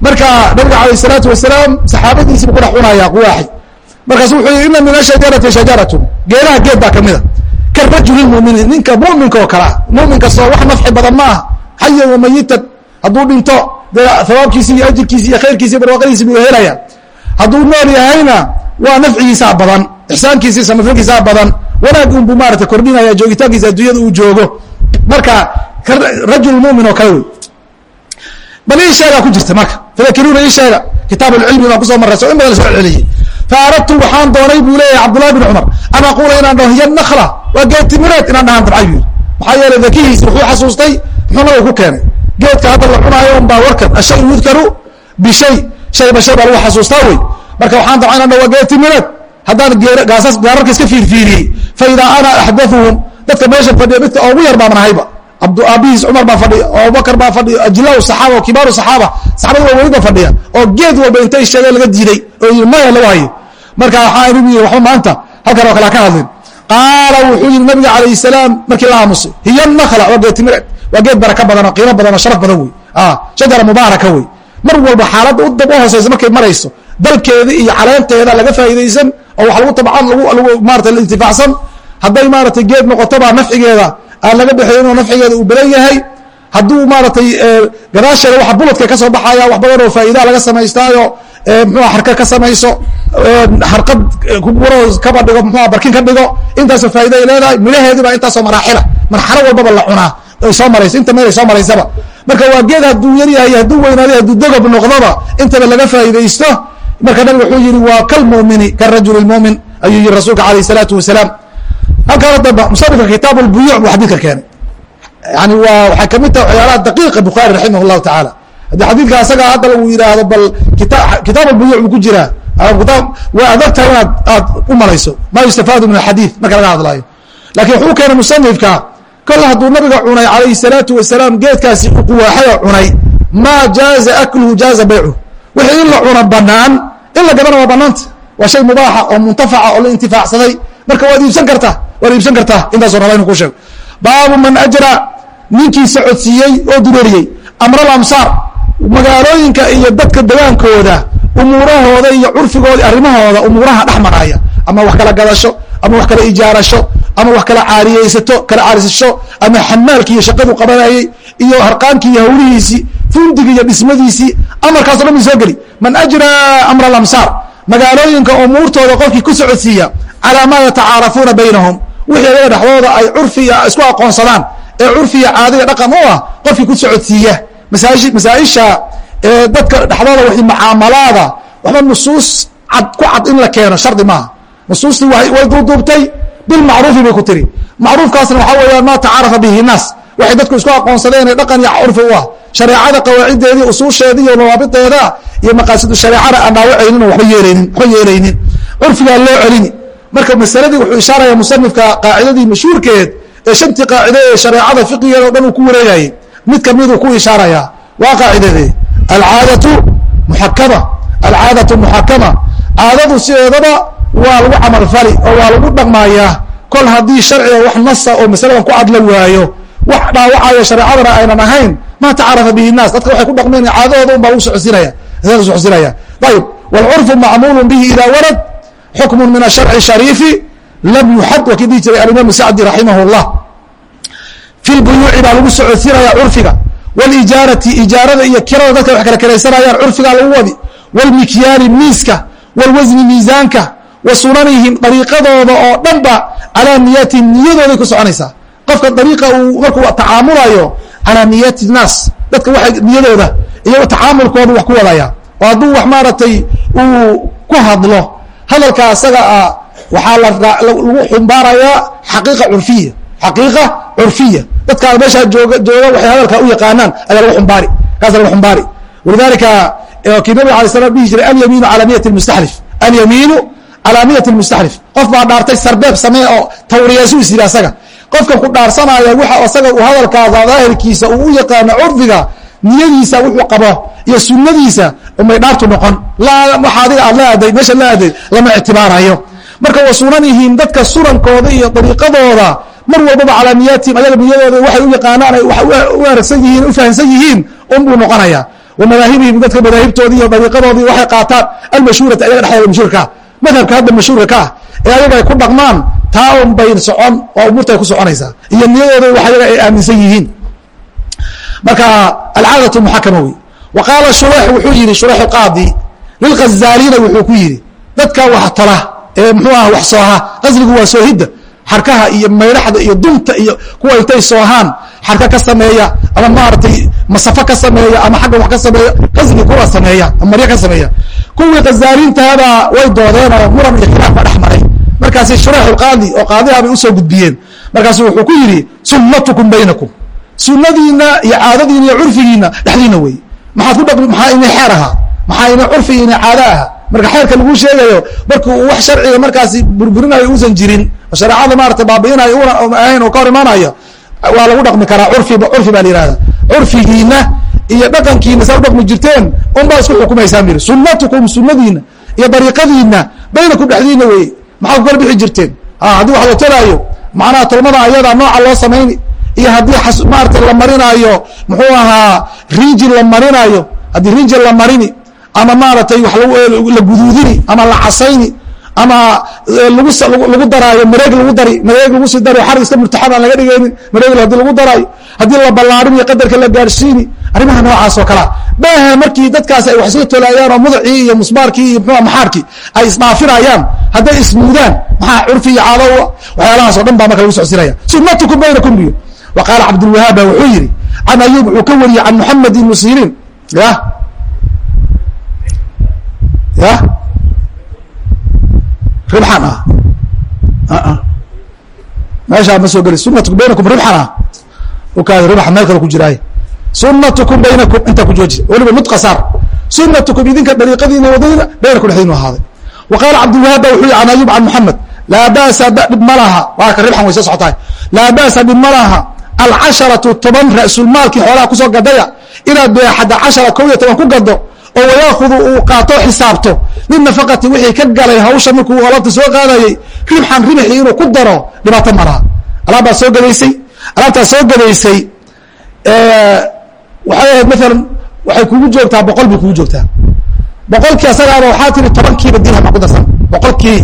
marka nabiga alayه الsalaatu wasalaam saxaabadiisi bu ku dhex cunaya quwaaxi markaasu wuxuu yidhi ina min ashajarati shajaratu geedaha geed baa kamida karajuli mumini ninka muminka oo kalea mumin kastoo wax nafci badan maaha. Xayan wamayitan hadduu dhinto dee hawaabkiisi iyo ajirkiisi iyo khayrkiisi barwaaqadiisi buu helaya hadduu nool yahayna waa nafcigiisaa badan ixsaankiisi samafalkiisaa badan. Wanaag unbuu maarata kordhinaya joogitaankiisa adduunyada uu joogo. Marka rajul mumin oo kale wey. Bal ii sheegaa ku jirta marka fadakiruuna ii sheega kitaab اlcilmi baan ku soo marray so in badan la soo celceliyey faaradtu waxaan doonay buu leeyahay cabdullahi bin cumar an aquula inaan dhaho hiya nakla waa geed timireed inaan dhahaan dabcay bu yidhi maxaa yeelay dakihiisi wuxuu xasuustay muxuu nabiga ku keenay geedka hadda la cunaayo un baa warkan ashay yudkaru bishay shayba shay baa lagu xasuustaa wey marka waxaan dabcay inaan dhaho waa geed timireed haddaan gaararka iska fiirfiiriyey fa idaa ana axdathuhum dadka meesha fadhiya midka ugu yar baan ahayba aabihiis cumar baa fadhiya oo abubakar baa fadhiya ajilaa saxaaba oo kibaaru saxaaba saxabada waa weliba fadhiya oo geed walba intay sheegeen laga diiday oo yii maya lagu hayo marka waxaa igu yii waxba maanta halkan oo kale ka hadlin. Qaala wuxuu yihi nabiga calayh salaam markii la aamusay hiya nakla waa geed timireed waa geed baraka badan oo qiimo badan oo sharaf badan wey shajara mubaaraka wey mar walba xaaladda u hooseysa markay marayso dalkeeda iyo caleenteeda laga faa'idaysan oo wax lagu tabcan lagu maarata intifaacsan hadday maaratay geed noqotobaa nafcigeeda aan laga dhexeyn oo nafcigeeda uu badan yahay. Hadduu maaratay gadaasheeda waxa buladka ka soo baxaya wax badan oo faa'idaa laga samaystaayo mxua harka ka samayso harqad kuguro kaba dhigo mxua barkin ka dhigo intaasoo faaida ay leedahay midhaheedu baa intaasoo maraaxila. Marxalo walbaba la cunaa ay soo marayso inta meel ay soo maraysaba. Marka waa geed hadduu yaryahay hadduu weynaaday hadduu dogob noqdoba intaba laga faa'idaysto. Marka nabig wuxuu yihi waa kalmumini karajuli mumin ayuu yihi rasuulka alayh الsalaatu wasalaam halkaana dambe musanifka kitaab اlbuyuc buu xadiidka keenay yani waa waxay kamid tahay waxyaalaha daqiiqa bukhaari raximah الlahu taعala haddii xadiidka asaga hadda lagu yidhaahdo bal kitaab اlbuyuc buu ku jiraa waa adagtahay inaad aad u malayso ma yustafaadu min axadiid marka laga hadlaayo lakin wuxuu keenay musanifka kol hadduu nabiga cunay calayhi الsalaatu wasalaam geedkaasi u quwaaxayoo cunay maa jaaza akluhu jaaza baycuh wixii in la cuno banaan in la gadana waa banaanta waa shay mubaaxa oo muntafaca oo la intifaacsaday marka waad iibsan kartaa waad iibsan kartaa intaasoo raba inu ku sheego. Baabu man ajra ninkii socodsiiyey oo dureeriyey amral amsaar magaalooyinka iyo dadka degaankooda umuurahooda iyo curfigooda arrimahooda umuuraha dhex maraya. Ama wax kala gadasho ama wax kala ijaarasho ama wax kala caariyeysato kala caarisasho ama xamaalki iyo shaqadu qabanayey iyo harqaankii iyo hawlihiisii fundiga iyo dhismadiisii amarkaaso dhan bay soo geli. Man ajraa amra alamsaar magaalooyinka umuurtooda qofkii ku socodsiiya calaa maa yatacaarafuuna baynahum wixii ayaga dhexdooda ay curfiya isku aqoonsadaan ee curfiya caadiga dhaqan u ah qofkii ku socodsiiya masaaisha dadka dhexdooda w mucaamalaada waxba nusuus cad ku cad in la keeno shardi maaha. Nusuustii way duuduubtay bilmacruufi bay ku tiri. Macruufkaasna waxaa weeyaan maa tacaarafa bihi naas. Waxay dadku isku aqoonsadeen ee dhaqan iyo curfi u ah. Shareecada qawaaciddeedii usuusheedii iyo nawaabideeda iyo maqaasidu shareecada aan dhaawacaynin oo waba yeeleynin waxba yeelaynin. Curfigaa loo celini marka masaladii wuxuu ishaaraya musanifka qaacidadii mashhuurkeed ee shantii qaacide ee shareecada fiqigeeda o dhan uu ku wareegayey mid kamiduu ku ishaaraya waa qaacidade alcaadatu muxakama alcaadatu muxakama caadadu sideedaba waa lagu camalfali oo waa lagu dhaqmayaa kol haddii sharciga wax nasa oo masaladan ku adla waayo wax dhaawacayo shareecadana aynan ahayn ma tacaarafa bihi naas. Dadka waxay ku dhaqmeen caadadooda un baa lagu socodsiinaya ayib wاlcurfu macmuulu bihi ida warad xukmu min asharci shariifi lam yuxad waa kii dhihi jiray alimaamu sacdi raximah llah fi lbuyuuci baa lagu socodsiinayaa curfiga walijaarati ijaarada iyo kirada dadka wax kala kiraysanayaan curfigaa lagu wadi walmikyaali miiska walwasni miisaanka wa dariiqadooda oo dhanba calaa niyatihim niyadooday ku soconaysaa qofka dariiqa uu markuu tacaamulayo calaa niyati naas dadka waa niyadooda iyo tacaamulkoodu wax ku wadaya oo hadduu wax maaragtay uu ku hadlo hadalka asaga ah waxaa lagu xumbaarayaa xaqiiqa curfiya xaqiiqa curfiya. Dadkaa meeshaa jooga jooga waxay hadalkaa u yaqaanaan ayaa lagu umbaari kaasa lagu xumbaari. Walidalika kii nabig alay slam dhihi jiray alyamiinu calaa mustaxlif alyamiinu calaa mustaxlif qof baa dhaartay sarbeeb samee oo tawriyaasu is yidhi asaga. Qofkan ku dhaarsanaya waxa asaga hadalkaada daahirkiisa uu u yaqaano curfiga niyadiisa wuxuu qabo iyo sunadiisa umay dhaartu noqon. Waxa adiga aad la aaday meesha la aaday lama ictibaarayo. Marka wa sunanihim dadka sunankooda iyo dariiqadooda mar walbaba calaa niyaatihim ayaga niyadooda waxay u yaqaanaan ay u aragsan yihiin u fahamsan yihiin unbuu noqonaya. Wa madaahibihim dadka madaahibtoodii iyo dariiqadoodii waxay qaataan almashhuurati ayaga dhexdooda mashhuurka madhabka hadda mashhuurka ka ah ee ayaga ay ku dhaqmaan taa un bay socon oo umuurta ay ku soconaysaa. Iyo niyadooda wax ayaga ay aaminsan yihiin marka alcaadatu muxakama wey wa qaala shureyx wuxuu yihi shureyx qaadi lilghazaalina wuxuu ku yidhi dadka wax tola ee muxuu ah wax sooha qasligu waa soohidda xarkaha iyo mayraxda iyo dunta iyo kuwa intay soohaan xarka ka sameeya ama maaragtay masafo ka sameeya ama xagga wax ka sameeya qasli kuwa sameeya ama maryo ka sameeya. Kuwii khazaaliintahabaa way doodeen oo muran iyo khilaaf ba dhex maray. Markaasi shureyx qaadi oo qaadiha bay u soo gudbiyeen. Markaasu wuxuu ku yidhi sunnatukum baynakum sunadiina iyo caadadiina iyo curfigiina dhexdiina wey maxaad ku maxaa ina xeer ahaa? Maxaa ina curfi ina caado aha marka xeerka laguu sheegayo marka uu wax sharciga markaasi burburinayo uusan jirin shareecada maarata baabi'inayo una ahayn oo ka hor imaanayo waa lagu dhaqmi karaa curfi curfi baa la yihahda curfigiina iyo dhaqankiina saa u dhaqmi jirteen unbaa isku xukumaysaan biri sunatukum sunadiina iyo dariiqadiina baynakum dhexdiina wey maxaad ku kala bixi jirteen? Haddii wax la tolaayo macnaha tolmada ayada nooca loo samayni iyo haddii maarata la marinaayo muxuu ahaa rinji la marinaayo. Haddii rinji la marini ama maaratay wa la guduudini ama la casayni ama lagu daraayo mareeg lagu dari mareeg lagu sii dari xar iska murtaxad aan laga dhigaynin mareeg haddii lagu daraayo haddii la ballaarin iyo qadarka la gaarsiini arrimaha noocaas oo kalea maaha markii dadkaasi ay wax isla tolaayaan oo mudacii iyo musbaarkii iyo mxua maxaarkii ay isdhaafinayaan hadday ismuudaan maxaa curfi iyo caado waxyaalahaas o dhan baa marka lagu socodsiinaya. Sunatukum baynakum biyo wa qaala cabdulwahaab ba wuxuu yihi can ayub wuxuu ka wariyey can muxamed ibnu ya? Ya? Ribxan ah. Meeshaa ma soo geli sunatukum baynakum ribxan ah. Ukaadi ribxa meel kale ku jiraaye sunatukum baynakum intaa ku jooji weliba nudqa saar. Sunatukum idinka dariiqadiina wadayna baynakum dhexdiinu ahaaday. Wa qaala cabdilwahaab ba wuxuu yihi can ayub can muxamed laa ba'sa dhib ma laha. Ribxan way soo socotahay. Laa ba'sa dhib ma alcasharatu toban ra'sulmaalkii xoolaha ku soo gadaya inaad beexadda cashara kow iyo toban ku gado oo wayaakudu uu qaato xisaabto linafaqati wixii ka galay hawsha markuu alaabta soo qaadayey ribxan ribxii inuu ku daro dhibaato malaha alaabbaa soo gadaysay alaabtaa soo gadaysay waxay ahayd maalan waxay kugu joogtaa boqol bay kugu joogtaa boqolkii asagaaba waxaa tiri tobankiiba dirham aan ku darsan boqolkii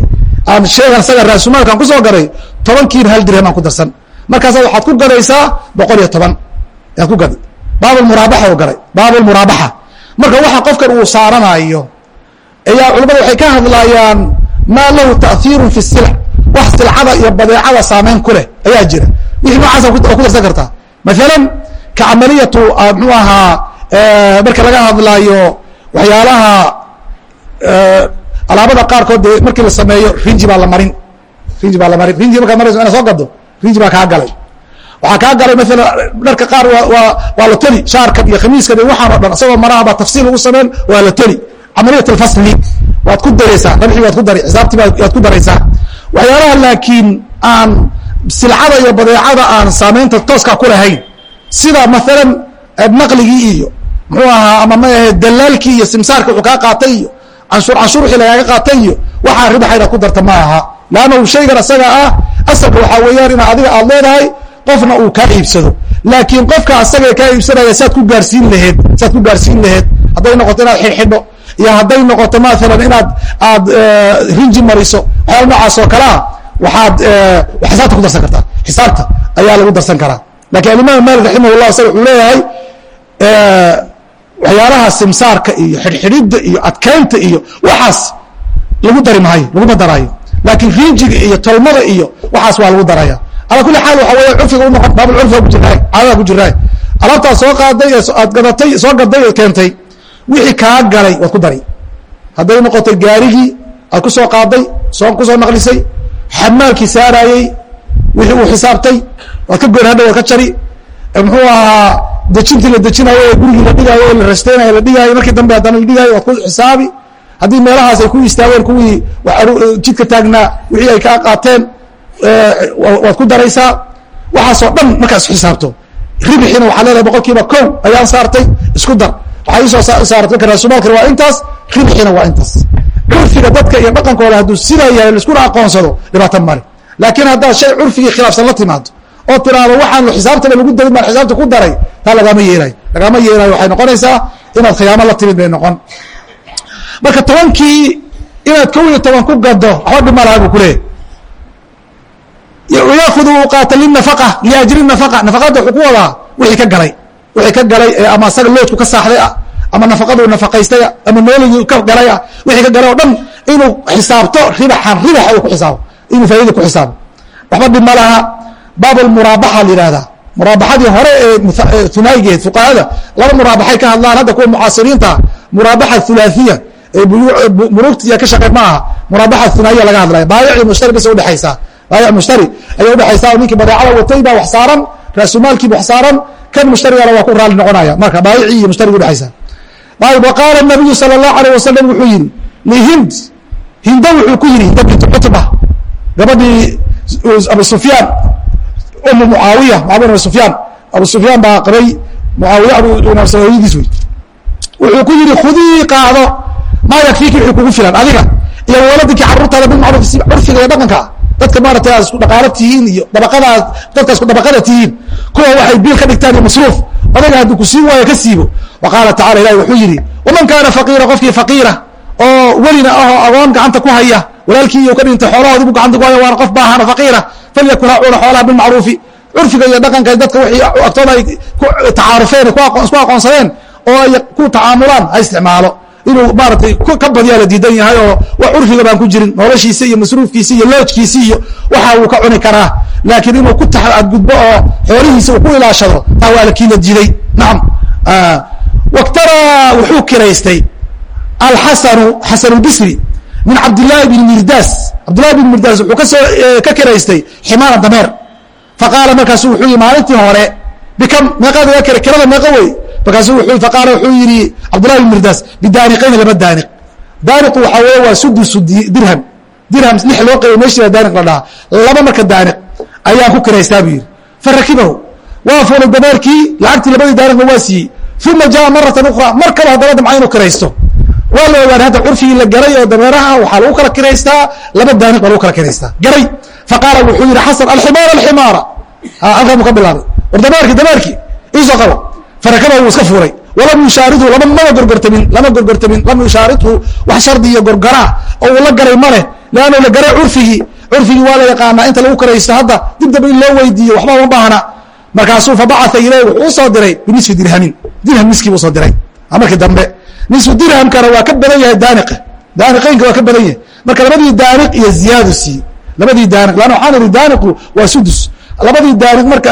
aan sheegan asaga raasumaalkaan ku soo gaday tobankiiba hal dirham aan ku darsan markaasa waxaad ku gadaysaa boqol iyo toban. Ayaad ku gaday baabulmuraabaxa oo galay baabulmuraabaxa marka waxa qofkan uu saaranayo ayaa culamada waxay ka hadlayaan maa lahu ta'hiirun fi silc wax silcada iyo badeecada saameyn ku leh ayaa jira. Wixii noocaasa ku darsan kartaa maalan ka camaliyatu mxuu ahaa marka laga hadlaayo waxyaalaha alaabada qaarkood dee markii la sameeyo rinji baa la marin. Rinji baa la marin. Rinji markaad marayso ina soo gado rinji baa kaa galay. Waxaa kaa galay maala dharka qaar waa la toli shaarkan iyo khamiiskan iyo waxaan o dhan isagoo maraha baa tafsiil lagu sameyn waa la toli camaliyat alfasli waad ku daraysaa rabxii waad ku dari xisaabtii waad ku daraysaa. Waxyaalaha laakiin aan silcada iyo badeecada aan saamaynta tooska ku lahayn sida maalan naqligii iyo muxuu ahaa ama ma ahe dalaalkii iyo simsaarka wuxuu kaa qaatay iyo canshuur canshuur wixii lagaaga qaatay iyo waxaa ribaxa inaad ku darta ma aha laannahu shaygan asaga ah asalka waxaa weeyaan ina adiga aad leedahay qofna uu kaa iibsado. Laakiin qofka asaga kaa iibsanaya saad ku gaarsiin laheed saad ku gaarsiin laheed hadday noqoto inaad xidhxidho iyo hadday noqoto maalan inaad aad rinji mariso waxyaala noocaas oo kalea waxaad xisaabta ku darsan kartaa. Xisaabta ayaa lagu darsan karaa. Lakin alimaam malik raximah llah isaga wuxuu leeyahay waxyaalaha simsaarka iyo xidhxidhidda iyo adkeynta iyo waxaas lagu dari maayo laguma daraayo laakiin rinjiga iyo tolmada iyo waxaas waa lagu daraya. Ala kuli xaal waxa weya curfiga u noqon baabulcurfiga ku jirnaay caadada ku jirnaay alaabtaad soo qaaday ee aad gadatay soo gaday oo keentay wixii kaa galay waad ku dari. Hadday noqotay gaarigii aad ku soo qaaday soo ku soo naqlisay xamaalkii saaraayey wixii uu xisaabtay waad ka goyn hadha waad ka jari muxuu ahaa dejintii la dejinayo ee gurigii la dhigaayo ee la rasteynayo la dhigaayo markii dambe haddana la dhigaayo waad ku xisaabi haddii meelahaas ay ku istaageen kuwii jidka taagnaa wixii ay kaa qaateen waad ku daraysaa. Waxaasoo dhan markaad is xisaabto ribixina waxaad leedahay boqol kiiba kow ayaan saartay isku dar. Waxaa iisoo saaratay marka raasumaalkana waa intaas ribixina waa intaas. Curfiga dadka iyo dhaqankooda hadduu sidaa yahay laiskuna aqoonsado dhibaato male laakiin haddaad shay curfigii khilaafsan la timaado oo tiraado waxaan xisaabtaba lagu darin baan xisaabta ku daray taa lagaama yeelayo lagaama yeelayo waxay noqonaysaa inaad khiyaamo la timid bay noqon marka tobankii inaad kow iyo toban ku gado waxba dhib malaha buu kuleeyahy yaakudu uu qaata linafaqa liajri nafaqa nafaqada wuxuu ku wadaa wixii ka galay. Wixii ka galay ama asaga loodku ka saaxday ah ama nafaqaduu nafaqaystay ah ama nooligii ka galay ah wixii ka galay oo dhan inuu xisaabto ribaxan ribaxa uu ku xisaabo inuu faa'ida ku xisaabo. Waxba dhib ma laha. Baab almuraabaxa la yihahdaa muraabaxadii hore ee hunaayigeed fuqahada laba muraabaxay ka hadlaan. Hadda kuwa mucaasiriinta muraabaxa hulaahiya ee buruugtiya ka shaqey ma aha muraabaxa hunaayiya laga hadlaya baayic iyo mushtari bas udhexaysaa baayic mushtari ayay udhexaysaa ninkii badeecada watay baa wax saaran raasumaalkiiba wax saaran kan mushtarigana waa ku raali noqonaya marka baayicii iyo mushtariga udhexaysaa ayb waqaala nabiyu sala allahu alayh wasalam wuxuu yihi lihind hindo wuxuu ku yihi hindo bintu cutba gabadhii abu sufyaan umu mucaawiya mucaawiya abu sufyaan abu sufyaan baa qabay mucaawiya abuhooyadiis wey wuxuu ku yihi khudii qaado maa yakfiiki wixii kugu filan adiga iyo waladinki carruurtaada bilmacruuf curfiga iyo dhaqanka. Dadka maarata aad isku dhaqaalo tihiin iyo dabaqadaas dadka isku dabaqada tihiin. Kuwa waxay biil ka dhigtaan iyo masruuf. Odaga hadduu ku siin waayo ka siibo. Wa qaala tacala ilahi wuxuu yidhi waman kaana faqiira qofkii faqiira oo welina ahoo agoon gacanta ku haya walaalkii iyo ka dhintay xoolahoodii bu gacanta ku haya waana qof baahana faqiira falyakun hacuuna xoolaha bilmacruufi curfiga iyo dhaqanka dadka wixii agtooda ay ku tacaarufeen isku aqoonsadeen oo ay ku tacaamulaan ha isticmaalo inuu maaratay ka badyaa la diidan yahay oo wax curfiga baan ku jirin noloshiisi iyo masruufkiisi iyo loojkiisi iyo waxa uu ka cuni karaa. Laakiin inuu ku taadgudbo oo xoolihiisa uu ku ilaashado taa waa kii la diiday. Nacam waktaraa wuxuu kiraystay alxasanu xasan lbisri min cabdillaahi bn mirdaas cabdillahi bin mirdaas wuxuu ka soo ka kiraystay ximaana dameer faqaala markaasu wuxuu yihi maalintii hore bikam meeqaad kirada meeqa wey markaasu faqaala wuxuu yihi cabdullahi mirdaas bidaaniqayni laba daaniq. Daaniqu waxaa weeye waa sudusu dirham. Dirham lix loo qeybay meeshii daaniq la dhahaa. Laba marka daaniq ayaan ku kiraystaa buu yihi farakibahu waa fuulay dameerkii lacagtii labadii daaniqna waa siiyey. Uma jaa maratan ukra mar kale haddana damca inuu kiraysto waa la ogaanay hadda curfigii la garay oo dameeraha waxaa lagu kala kiraystaa laba daaniq baa lagu kala kiraystaa garay faqaala wuxuu yihi xasan alximaara. Alximaara halkaa buu ka bilaabay. War dameerki dameerki iisoo qabo farakaba wuu iska fuulay. Walam yushaaridhu lama maba gorgortamin lama gorgortamin lam yushaaridhu wax shardi iyo gorgoraa oo uu la garay maleh leannu la garay curfigii curfigii waa la yaqaanaa inta lagu kiraysto hadda dib damba in loo weydiiyo waxba uma baahna. Markaasuu fabacaa ileyh wuxuu u soo diray binisfi dirhamin. Dirham niskii buu soo diray. Markii dambe nisfu dirhamkana waa ka badan yahay daaniqa daaniqeynka waa ka badan yahay. Marka labadii daaniq iyo ziyaadu siiyey labadii daaniq lanna waxaan ihi daaniqu waa sudus. Labadii daaniq marka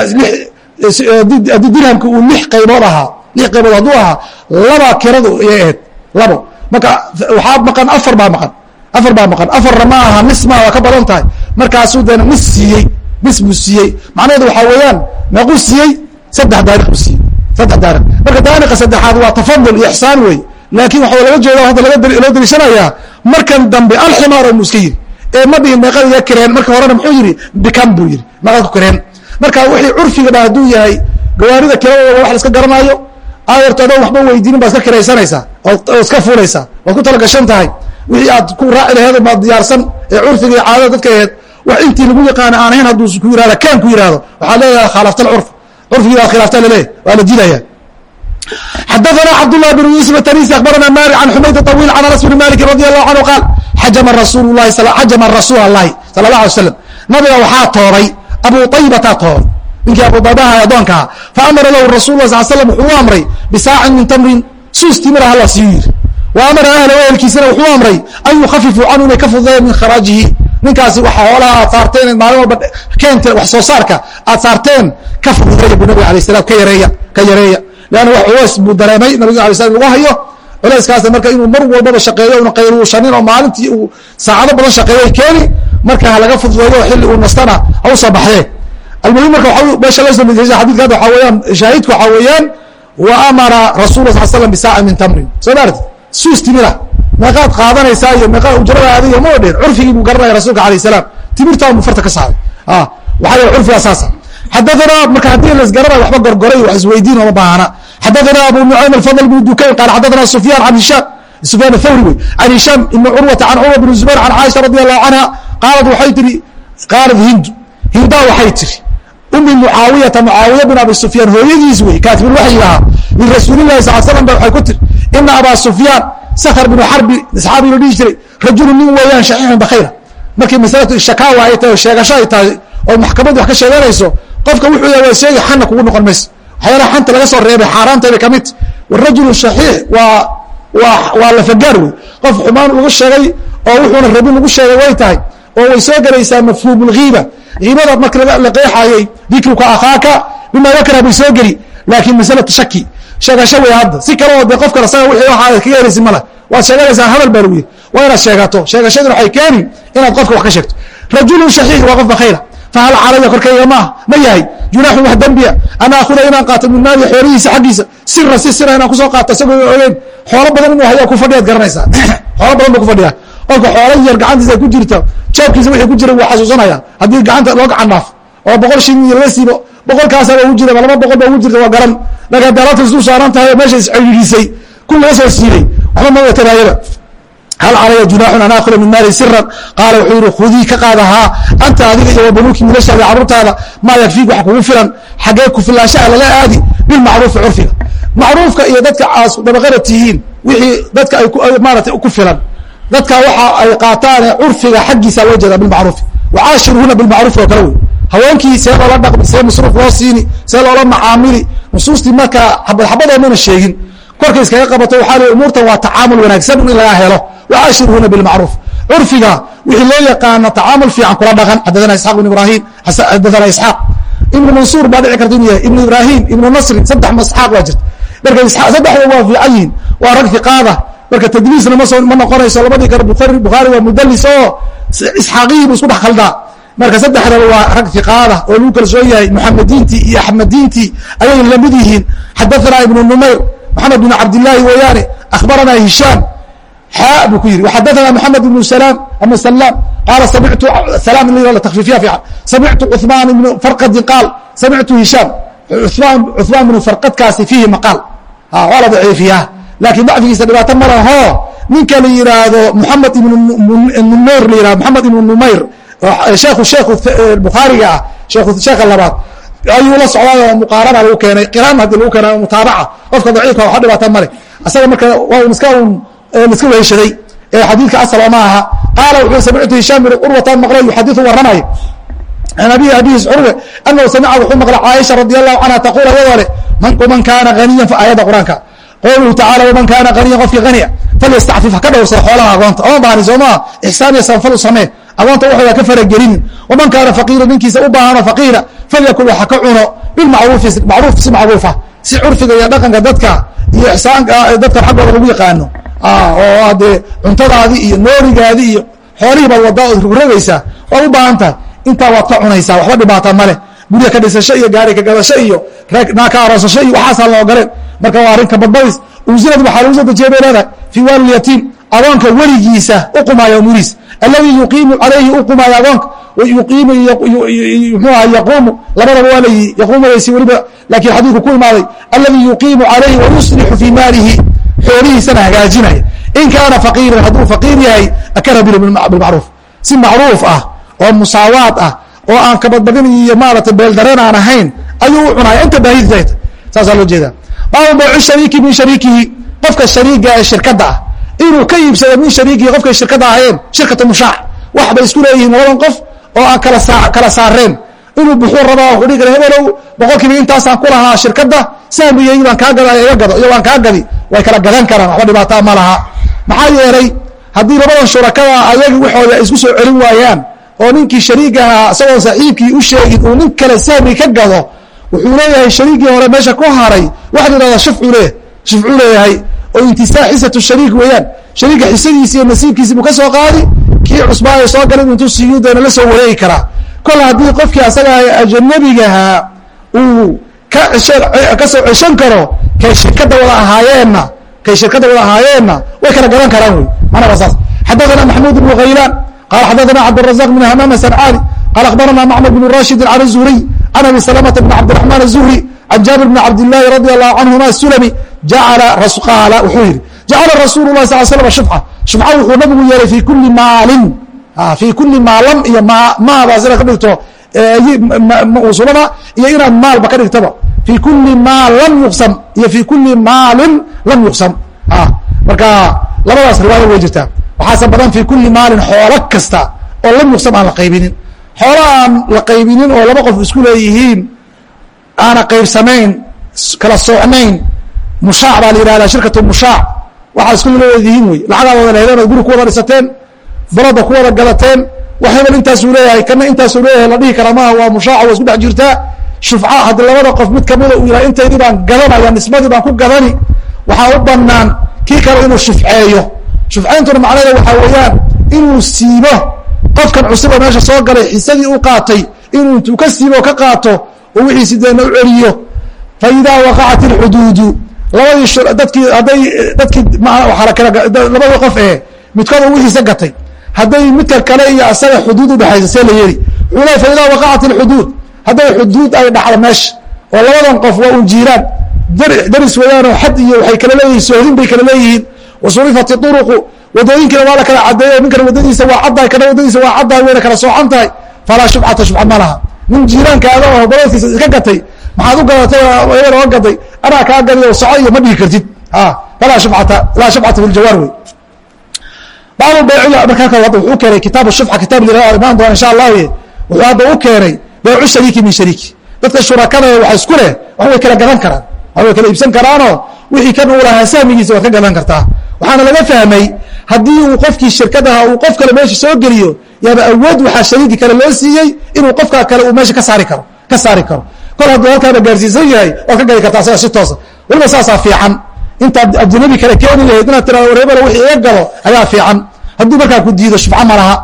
haddii dirhamka uu lix qaybood ahaa lix qaybood hadduu ahaa laba kiradu ayay ahayd. Labo. Marka waxaa maqan afar baa maqan. Afar baa maqan. Afarna ma aha nis maaha waa ka badan tahay. Markaasuu deena nis siiyey nis buu siiyey. Macnaheedu waxaa weeyaan meequu siiyey saddex daaniq buu siiyey. Saddex daaniq marka daaniqa saddexaad waa tafadul iyo ixsaan wey laakiin waxaa laga jeeda hadda loo daliishanayaa markan dambe alximaar mu iska yiri. Ee ma dhihin meeqada iga kireen marka horena muxuu yidhi bikam buu yidhi meeqad ku kireen marka wixii curfigaba hadduu yahay gawaarida kiradooda wax la iska garanaayo aayarto adoo waxba weydiinin baad iska kiraysanaysaa oo iska fuulaysaa waad ku talagashan tahay wixii aad ku raaci laheed maad diyaarsan ee curfiga iyo caadada dadka aheed wax intii lagu yaqaana aan ahayn hadduu ku yihahda kaan ku yihahdo waxaa leedahay khaalafta alcurf curfigii baad khilaafta laleeyahy waa la diidaya xadaثna cabdالlah بن yuسف التنيسي aخbarana mالك عن xumayd طويل عن aنس بن mالك رضي الله عنه قال xajama rasuul الlahi xajama rasuul الlahi salى الlaه alay slam nabiga waxaa toobay abu طaybataa toobay ninkii abu daybaha adoonkaha faamara lahu rasul sal slam wuxuu u amray bisaacin min tamrin suus timira hala siiyu yiri wa amara ahla ehelkiisana wuxuu amray an yukhafifuu canhu inay ka fududeeyan min kharaajihi ninkaasi waxa hoolaha aad saarteen maalin walba keenta wax soo saarka aad saarteen ka fududeeya bu nabiga alay salam ka yareeya ka yareeya. Lanna wax culeys buu dareemay nabiga alay slam lagu hayo culeyskaasna marka inuu mar walbaba shaqeeyo una qayruushanin oo maalintii uu saacado badan shaqeeyay keeni marka ha laga fududeeyo xilli uu nastana ha u soo baxdee. Almuhim marka meesha la soo mideysa xadidka hadda waxaa weeyaan shaahidku waxaa weeyaan wa amara rasul sal slam bisaaca min tamrin. Soo maarti suus timira. Meeqaad qaadanaysaa iyo meeqaad ujradaada iyo ma odhen curfigii buu garanaya rasuulka alayh salaam. Timirtaan buu farta ka saaray. Waxaa y curfigaa saasa. Xadaثna marka haddii lasgaranayo waxba gorgoray wax isweydiin oma baahana xadaثna abu nucaym alfadl bn dukayn qaal xadaثna sufyan an hishaam sufyaan athawri wey can hishaam ibni curwata can curwa bn zubayr can caaisha radi allahu canha qaalad waxay tihi qaalad hindu hindaa waxay tiri umi mucaawiyata mucaawiya bin abi sufyaan hooyadiis wey kaatibulwaxyi ahaa lirasuulilahi sal slam ba waxay ku tiri ina abaa sufyaan sakhr bnu xarbi asxaabi la dhihi jiray rajulu nin weeyaan shaxiixun bakhayra markii masalatu shakaawa ay tahay o sheegasho ay tahay oo maxkamaddu wax ka sheeganayso qofka wuxuu yahay waa sheegi xanna kugu noqon mayso waxyaalaha xanta laga soo reebay xaaraantayba ka mid. Warajulu shaxiix waa waa waa lafagaar wey. Qof xumaan lagu sheegay oo wuxuuna rabin lagu sheegay way tahay oo way soo gelaysaa mafhuumulghiiba hiibadaad marka la qeexayey dikruka akhaaka bima yakra bay soo geli laakiin masalatu shaki sheegasho wey hadda. Si kale oo de qofkan asaga wixii waxaa kaga helaysi male waad sheeganaysaa hadal baa lagu yiri waa inaad sheegato sheegashaduna waxay keeni inaad qofka wax ka sheegto. Rajulun shaxiix waa qof bakhayra fahal calaya korkayga maaha ma yahay. Junaaxun wax dembiya an aakuda inaan qaato min maali xoolihiisa xaggiisa. Sira si sira inaan ku soo qaato isagoo ogeyn. Xoolo badan inuu hayaa ku fadhiyaad garanaysaa xoolo badan ba ku fadhiyaa. Qofka xoolo yar gacantiisa ku jirta jeebkiisa wixii ku jira wuu xasuusanaya haddii gacanta loo gacan dhaafo oo boqol shilin iyo laga siibo boqolkaasaa ugu jira laba boqol ba ugu jirta waa garan. Laakiin haddi alaabta isdul saaran tahay oo meesha isciriirisay kun laga soo siibay waxba ma watanaayaba hal calaya junaaxun an aakuda min maali siran qaala wuxuu yihi khudii ka qaadahaa anta adiga iyo wabanuuki wiilashaada carruurtaada maa yakfiik wax kugu filan xaggee ku filaanshaha lala aadi bilmacruufi curfiga macruufka iyo dadka aas dabaqada tihiin wixii dadka ay maarata ku filan dadka waxa ay qaataane curfiga xaggiisa loo jeeda bilmacruufi wacaashiruhuna bilmacruufi oo kale wey haweenkii see loola dhaqmi see masruuf loo siini see loola macaamili nusuustii markaa xabad xabadoo mana sheegin korka iskaga qabato waxaa li umuurtan waa tacaamul wanaagsan in laga helo wacaashiruhuna bilmacruuf. Curfiga wixii loo yaqaano tacaamul fiican kula dhaqan xadadana isxaaq ibn ibrahim xadadana isxaaq. Ibnu mansuur baa dhici karta inuu yahay ibnu ibrahim ibnu nasrin saddex ma isxaaq baa jirta. Marka saddexda waa fiican yihiin waa rag fiqaada marka tadliisna ma ma noqonayso labadii kale bukhaari waa mudalis oo isxaaqiyi bu isku dhex khaldaa. Marka saddexdaba waa rag fiqaada oo lagu kalsoon yahay muxamediintii iyo axmediintii ayay la mid yihiin. Xadathana ibnu numayr maxamed bn cabdillaahi weeyaane akhbarana hishaam xaa buu ku yidhi waxadathana moxamed ibnu salaam ama salaam qaala samictu salaam in la takfiifiya fiican samictu cuثmaan ibnu farqadin qaal samictu hishaam cuثmaan cuثmaan ibnu farqadkaasi fiihi maqaal waa la daciifiyaa laakiin dacfigiisa dhibaato ma laho ninka la yihaahdo moxamed ibnu numayr la yihahdo moxamed ibnu numayr sheekhu sheekhu bukhaariga ah sheekhu sheekha labaad ayuu la socdaa muqaarana lagu keenay qiraan haddii lagu keena mutaabaca qofka daciifka waxa dhibaata male asaga marka waa un iska un iska weheshaday ee xadiidka asala ma aha qaala wuxuu samictu hishaam bin curwatan maqlay yuxadiثu warramay an abihi abihiis curwe anahu samica wuxuu maqlay caaisha radi allahu canha taquul ayadoo leh man kaana haniyan aayadda qur'aanka qowluhu tacala waman kaana qaniyan qofkii qaniya falyastacfif ha ka dhowrsada xoolaha agoonta oma baahni soomaa ixsaan iyo sanfal u samee agoonta waxooda ka faragelinin waman kaana faqiira ninkiisa u baahanoo faqiira falyakul waxa ka cuno bilmacruufi macruuf si macruufa si curfiga iyo dhaqanka dadka iyo ixsaanka dadka xaggooda lagu yaqaano. Oo dee cuntadaadii iyo noorigaadii iyo xoolihii baad wadaa ood rogrogaysaa waad u baahan tahay. Intaa waad ka cunaysaa waxba dhibaata male gurya ka dhisasho iyo gaari ka gadasho iyo naaka aroosasho iyo waxaasaan la ogoleen marka waa arrinka badbadis unsilad waxaa lagu soo dejiyay bay leedahay? Fii waali yatiim agoonka weligiisa uqumaayo muriis alladii yuqiimu calayhi uqumaayo agoonka yuqiimu mxuaha yaquumu labadaba waa layi yaquumaysi weliba laakiin xadiidku ku imaaday alladii yuqiimu calayhi wayuslixu fii maalihi xoolihiisana hagaajinaya in kaana faqiiran hadduu faqiir yahay akara bilmacruuf si macruuf ah oo musaawaad ah oo aan kabadbadin iyo maarata beeldareen aan ahayn ayuu u cunaya inta baahidta saasaa loo jeedaa. Baabu baycu shariiki min shariikihi qofka shariiga ee shirkadda ah inuu ka iibsado min shariikihi qofkay shirkadda ahayeen shirkatu mushaac. Wax bay isku leeyihiin labadan qof oo aan kala saa kala saareen. Inuu buxuu rabaa wuxuu dhihi hebelow boqolkiiba intaasaan ku lahaa shirkadda sahmigeygi baan kaa gada iga gado iyo waan kaa gadi. Way kala gadan karaan waxba dhibaataa ma laha. Maxaa yeelay haddii labadan shurakada ayagi waxooda isku soo celin waayaan oo ninkii shariigahaa isagoo saaxiibkii u sheegin uu nin kale sahmi ka gado wuxuu leeyahay shariigii hore meesha ku haray waxa la ihahdaa shufcu shufcuu leeyahay oo intisaa xisatu shariik weeyaan shariika xisadiisi iyo nasiibkiisi buu ka soo qaadi kii cusbaayo soo galin intuu siyuudana la soo wareegi karaa kol haddii qofkii asaga ajanabigahaa uu ka soo ceshan karo kay shirkadda wada ahaayeenna kay shirkadda wada ahaayeenna way kala garan karaan wey manaa saas xadaثana maxmuud bnu haylaan qala xadaثana cabdالrazaq bn hamaam sancaani qala akhbarana macmar bn rashidi can الzuhriy can abi salamta bn cabdiرaحman الzuhri can jaabir bn cabdالlahi radi allahu canhuma sulami jacala qaala wuxuu yihi jacala rasuulu lahi sal slam shufca shufca wuxuu nabigu yeelay fi kuli maalin. Fii kuli maalam iyo maabaa sida ka dhigto usulada iyo inaad maalba ka dhigtaba. Fii kuli maa lam yuqsam iyo fii kuli maalin lam yuqsam. Marka labadaas riwaaya way jirtaa. Waxaase badan fii kuli maalin xoolo kasta oo lam yuqsam aan la qaybinin. Xoolo aan la qaybinin oo laba qof isku leeyihiin aana qaybsamayn kala soocnayn mushaac baa la yihahdaa shirkatu mushaac waxaa isku leedihiin wey. Lacagaad wada ood guri ku wada dhisateen balada ku wada gadateen wax intaasuu leeyahay. Kana intaasuu leeyahay la dhihi kara maaha waa mushaaca waa isku dhex jirtaa shufca haddii labada qof mid kamida uu yahay intaydii baan gadanaya nisbadii baan ku gadani. Waxaa u banaan kii kale inuu shufceeyo shufcayntuna macnaheeda waxaa weeyaan inuu siibo qofkan cusuba meesha soo galay xisadii u qaatay inuu intuu ka siibo ka qaato oo wixiisi deena u celiyo. Fa waqacat ilxuduudu labadii qof ee midkooda wixiisa gatay hadday midka kale iyo asaga xuduud udhexaysa see la yeeli. Wuxuu fa idaa waqacat ilxuduud hadday xuduud ay dhacdo meesha oo labadan qof waa un jiiraan. Daris weeyaanoo xad iyo waxay kala leeyihiin sohdin bay kala leeyihiin. Wasurifat iuruqu wadooyinkiina waa la kala cadeeyo ninkana wadadiisa waa caddahay kana wadadiisa waa caddahay wayna kala soocan tahay falaa shubcata shubca ma laha nin jiiraankaada oo baladkiisa iska gatay. Maxaad u gadatay oo gaday? Anaa kaa gadiy soco iyo ma dhihi kartid. Falaa shubcata laa shubcata fi ljawaar wey. Baabu bayc markaa wuxuu keenay kitaab shufca kitaab imaan doona insha allah wuxuu hadda u keenay baycu shariiki min shariiki. Dadka shurakada wax isku leh wax way kala gadan karaan. Wax way kala iibsan karaanoo wixii kan uu lahaa sahmigiisa waad ka gadan kartaa. Waxaana laga fahmay haddii uu qofkii shirkadaha uu qof kale meesha soo geliyo yaaba awood waxaa shariiki kale loo siiyey inuu qofkaa kale uu meesha ka saari karo ka saari karo. Kol hadduu halkaaba gaarsiisan yahay waad ka gadi kartaa sida si toosa weliba saasaa fiican. Intaad ajnabi kale keeni lahayd inaad tirado wareebala wixii iga gado ayaa fiican. Hadduu markaa ku diido shufca ma laha.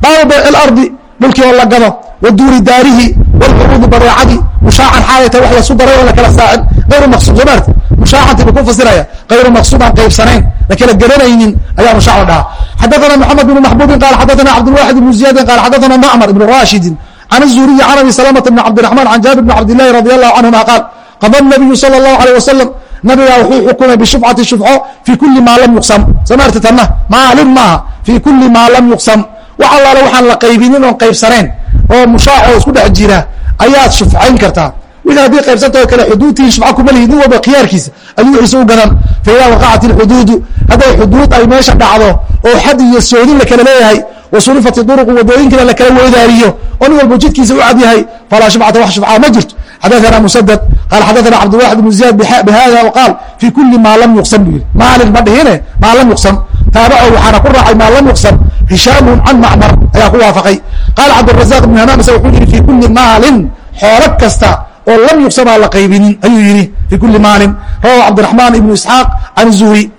Baabu bayci lardi dhulkii oo la gado wa duuri daarihi walcuruudi badeecadii mushaacan xaalay tahay wax lasu daray oo la kala saacin ayru maqsuud soo maarti mushaacantii buu ku fasiraya ayru maqsuud aan qaybsanayn la kala garanaynin ayaa mushaac la dhahaa xadaثana mxamed bn maxbubin qala xadaثana cabdالwaxid bn ziyadin qala xadaثana mcmar ibn rashidin can الzuriyi can abi salamta bn cabdiرaحman can jaabir bn cabdilahi radi allahu canهuma qaal qada الnabiyu salى الlahu عalيه wasalam nabigaa wuxuu xukumay bishufcati shufco fii kuli maa lam yuqsam soo maarti tanna maalin maaha fii kuli maa lam yuqsam wax allaale waxaan la qaybinin oon qaybsanayn oo mushaaco isku dhex jira ayaad shufcayn kartaa wixii haddii qaybsantao kale xuduudtihi shubca kuma lihi nin walba khiyaarkiisa ayuu wixiisa u gadan fa idaa waqacat ilxuduudu hadday xuduud ay meesha dhacdo oo xad iyo soodin la kala leeyahay wasurifat duruqu wadooyinkiina la kala weydaariyo oo nin walba jidkiisa u cad yahay falaa shubcata wax shubcaa ma jirto xadaثna msdد qal xadaثna cabdالwaxid بن زiyاad bhada qaal fي kuli maa lam yuqsam bu yihi maalin ma dhihine maa lam yuqsam taabaco waxaana ku raacay maa lam yuqsam hishaam can macmar ayaa ku waafaqay. Qaala cabdirazaq ibnu hamaamse wuxuu yihi fi kuli maalin xoolo kasta oo lam yugsam aan la qaybinin ayuu yihi fi kuli maalin. Rawa cabdiraxmaan ibnu isxaaq can zuhri.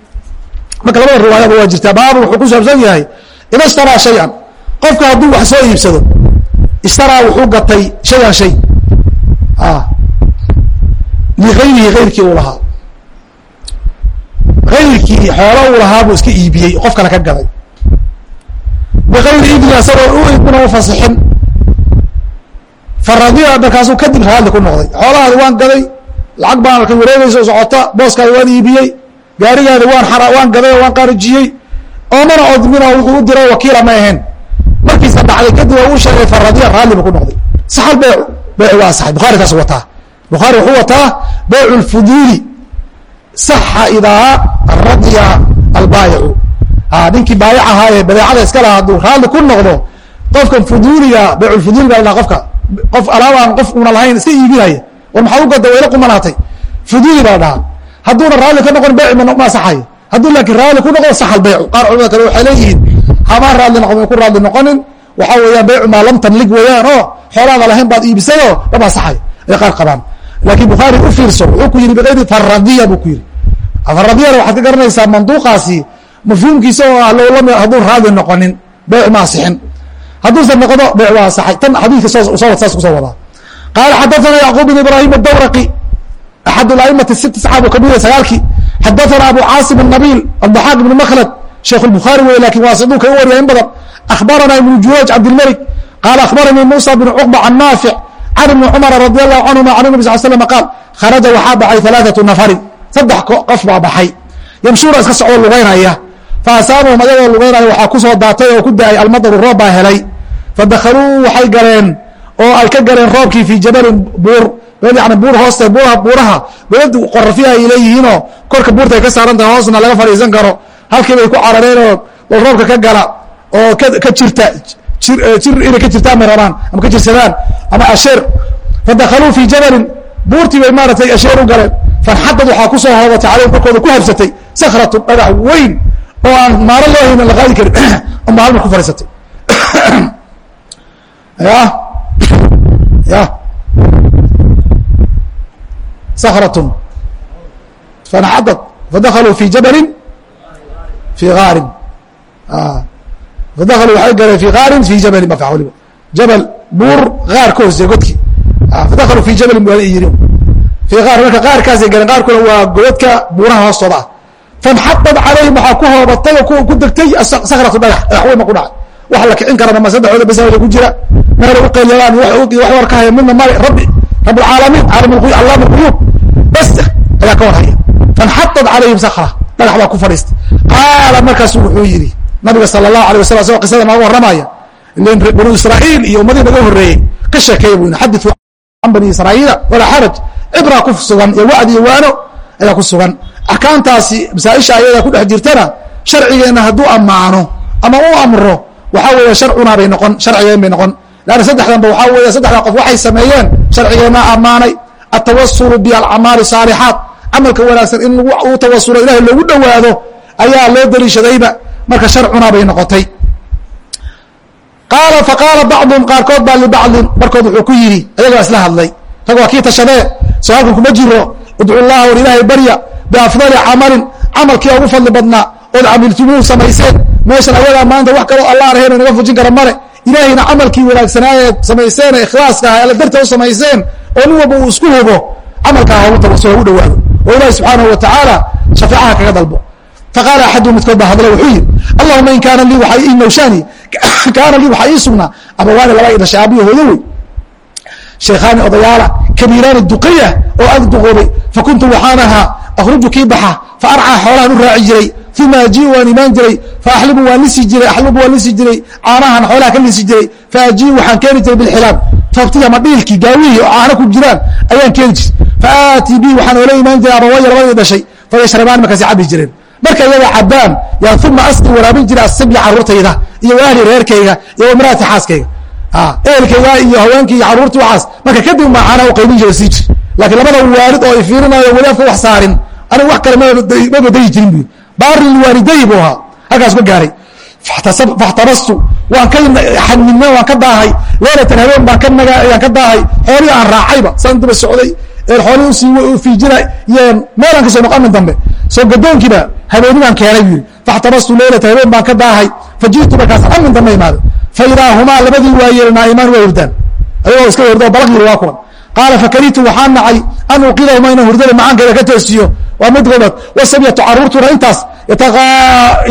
Marka labada riwaayaba waa jirtaa. Baabu wuxuu ku saabsan yahay ida ishtaraa shayan qofka hadduu wax soo iibsado ishtaraa wuxuu gatay shayan shay. Ah. Liayrihi ayrkii uu lahaa. Ayrkii xoolo uu lahaa buu iska iibiyey qof kale ka gaday biayri idni asagoo u idmina u fasixin faradiya markaasuu kadib raadli ku noqday xoolahaadi waan gaday lacag baan arkay wareegaysa socota booskaadi waan iibiyey gaarigaadi waan waan gaday oo waan qarijiyey oomana odmina wuxuu u diray wakiila ma ahayn markiisa dhacday kadib oo uu sheegay faradiya raadli buu ku noqday saxal beecu beecu waa asaxay bukhari taas wataa bukhaari wuxuu wataa bayc اlfuduuli saxa idaa radya albaayicu ninkii baayac ahaaye badeecada iska laha hadduu raalli ku noqdo qofkan fuduuliga bayculfuduuli baa la qofka qof alaabaan qof una lahayn iska iibinaya war maxaa u gada wayla qumanaatay fuduuli baa la dhahaa. Hadduuna raalli ka noqon beyc ma asaxayo hadduu laakiin raalli ku noqdo saxa albeycu qaar culamada kale waxay leeyihiin hamaan raalli noqon ku raalli noqonin. Waxaa weeyaan beycu maa lam tamlig weeyaan oo xoolaada lahayn baad iibisayoo dhab asaxayo ay qaar qabaan. Lakin bukhaari u fiirso wuxuu ku yihi bغayri faradiya buu ku yihi faradiyana waxaad ka garanaysaa manduuqaasi mafhuumkiisa oo ah low lam hadduu raadi noqonin beyc ma asixin hadduusan noqdo beyc waa asaxay tan xadiidka soo saas kusoo wadaa qaala xadaثana yacquub بn ibrahim الdawraqi axad aimati sit saxaabu kamida sagaalkii xadaثana abu caasim الnabil الضaxaaq ibn mklad sheikh الbukhaari wey lakin waasiduu ka u wariya in badan akhbarana ibn juraj cabdilmalik qaala akhbaranii musa bn cuqba can naafic can ibni cumara radi allahu canhuma can nabi sal slam qaal kharaja waxaa baxay alaaثatu nafarin saddex qof baa baxay yamshuuna iska socoo lugaynaya faasaabahum ayagoo lugaynaya waxaa ku soo daatay oo ku da'ay almadaru roob baa helay fadakaluu waxay galeen oo ay ka galeen roobkii fii jabalin buur yani buur hooste buuraha buuraha godad qorafiya ay leeyihiinoo korka buurta ay ka saaran tahay hoosna laga fadhiisan karo halkii bay ku carareen oo roobka ka gala oo ka jirta jir inay ka jirtaan bay rabaan ama ka jirsadaan ama asheer fadakaluu fii jabalin buurtii bay maaratay asheer u galeen fanxadad waxaa ku soo hoobatay caleyhim korkooda ku habsatay sakhratu dhagax weyn oo aan maaro loo haynin la qaadi karin. Amba halmar ku fadhiisatay ya. Ya. Sakratun fanxadad fadakaluu fi jabalin fi gaarin fadakaluu waxay galeen fi gaarin fi jabalin ba waliba jabal buur gaar ka hoose godki. Fadakaluu fi jabalin bu yiri fi gaar marka qaarkaasay galeen qaarkuna waa godadka buuraha hoostooda ah fanxadad calayhim waxaa ku hoobatay oo ku degtay sakratu dhagax dhagax weyn ba ku dhacay wax la kicin karana ma saddexooda basa ku jira meelay u qeyliyaan wax war ka haya midna male rabbi rabbulcaalamiin caalam lquyuub bas ayaa ka warhaya fanxadad calayhim sakra dhagax baa ku fadhiistay qaala markaasu wuxuu yidhi nabiga sala allahu alay waslam asagoo qisada nooga warramaya ilan banu israa'iil iyo ummadii naga horreeyey ka sheekeeya bu xadiu can bani israa'iila walaa xaraj cibra ku sugan iyo wacdi iyo waano ayaa ku sugan axkaamtaasi masaaisha ayadaa ku dhex jirtana sharcigeenna hadduu ammaano ama u amro waxaa weeye sharcunaa bay noqon sharcigeen bay noqon. Lanna saddexdanba waxaa weeye saddexdan qof waxay sameeyeen sharcigeenna ammaanay. Atawasulu bialcamaali saalixaat camalka wanaagsan in lagu tawasulo ilahay loogu dhowaado ayaa loo dariishadayba marka sharcunaa bay noqotay. Qaala faqaala bacduhum qaarkood baa libacdin barkood wuxuu ku yidhi ayagaa isla hadlay. Rag waa kii tashadee soo halkan kuma jiro. Udcu llaha war ilaahay barya biafdali camalin camalkii ugu fadli badnaa ood camiltumuu samayseen meeshan ayagaa maanta wax kaloo allah arhayna naga fujin kara male ilaahayna camalkii wanaagsanaayeed samayseene ikhlaaska ah alla darta u samayseen oo nin walba uu isku hubo camalkaa hagu tawasulo hagu dhawaado oo ilahi subxaanahu wa tacaala shafeecaha kaga dalbo faqaala axadu midkood baa hadlo wuxuu yidhi allahuma in kaana lii waaa ii nawshaani kaana lii waxaa ii sugnaa abawaani kabiiraani duqaya oo ag duqoobay. Fakuntu waxaan ahaa akhruju kii baxa fa arcaa xoolahan u raaci jiray. Uma ajiiu waan imaan jiray. Faaxlibu waan lisi jiray axlubu waan lisi jiray. Caanahan xoolaha ka lisi jiray. Faajiiu waxaan keeni jiray bilxilaab toobtii ama dhiilkii gaawihii oo caano ku jiraan ayaan keeni jir faaatii bi waxaan oola imaan jiray abawaya labadii dhashay. Fayashrabaan markaasi cabi jireen. Marka iyaga cabaan yaa uma asqi waraabin jira asibya caruurtayda iyo ahli reerkayga iyo imraati xaaskayga ehelkayga iyo haweenkii iyo caruurtii waxaas. Marka kadib maa caana u qaybin jira sii jir laakiin labada waalid oo ifiirinayo weli afka wax saarin anigu wax kale ma badayi jirin bu baarin liwaalidayi buu ahaa. Halkaas ka gaaray. Faxtabastu. Waan ka xadnime waan ka daahay. Leelatan habeen baan ka naga ayaan ka daahay. Xoolihii aan raacayba. Saan daba socday xoolihii u sii fiijina iyo meelaan ka soo noqonin dambe. Soo gadoonkiiba habeeni baan keenay bu yiri faxtabastu leylata habeen baan ka daahay faji'tu markaas amin dambe imaaday fa idaa humaa labadii waayeel naa'imaan waa hurdaan. Ayagoo iska hurdo balaq yiri waa kuwan qaala fakarihtu waxaan nacay an uqidahuma inaan hurdada macaankeeda ka toosiyo. Waa mid gobad wasabyatu caruurtuna intaas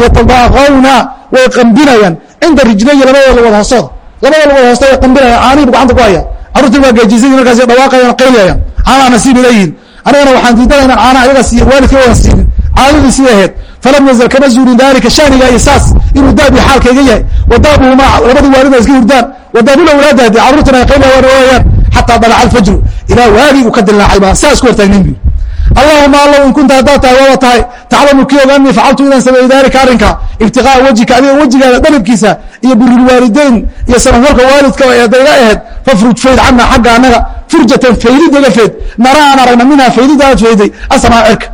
yatadaaqawna way qambinayaan. Cinda rijlaya labada lugood hoostooda labada lugood hoostood way qambinayaan caanihiibu gacanta ku haya carruurtii waa geejisay markaas dhawaaqayaan qayliyayaan caanaa nasiib ilayhin anigana waxaan diidanaa inaan ayaga siiyo waalidka waan siinin caadadii sii ahayd. Falam yazal kama zuulin daalika shaniga iyo saas inuu daabi xaalkayga yahay. Wadaabuhumaa labadii waalida iska hurdaan. Wadaabul awlaada haddii carruurtana ay xataa dalaca alfajru ilaa waagii uu ka dilaacay baa saa isku hortaagnayn bu allahuma allow in kunta haddaad tahay waaba tahay. Taclamu kii og anii facaltu inaan sameeyey daalika arrinka. Ibtiqaa'a wejhika adiga wejigaada dalabkiisa iyo birilwaalideyn iyo samafalka waalidka eedayga ahayd fafruj fayd cana xagga annaga. Furjatan faydid iga fayd nara aan aragna minhaa faydida aad fayday. Asamaa cirka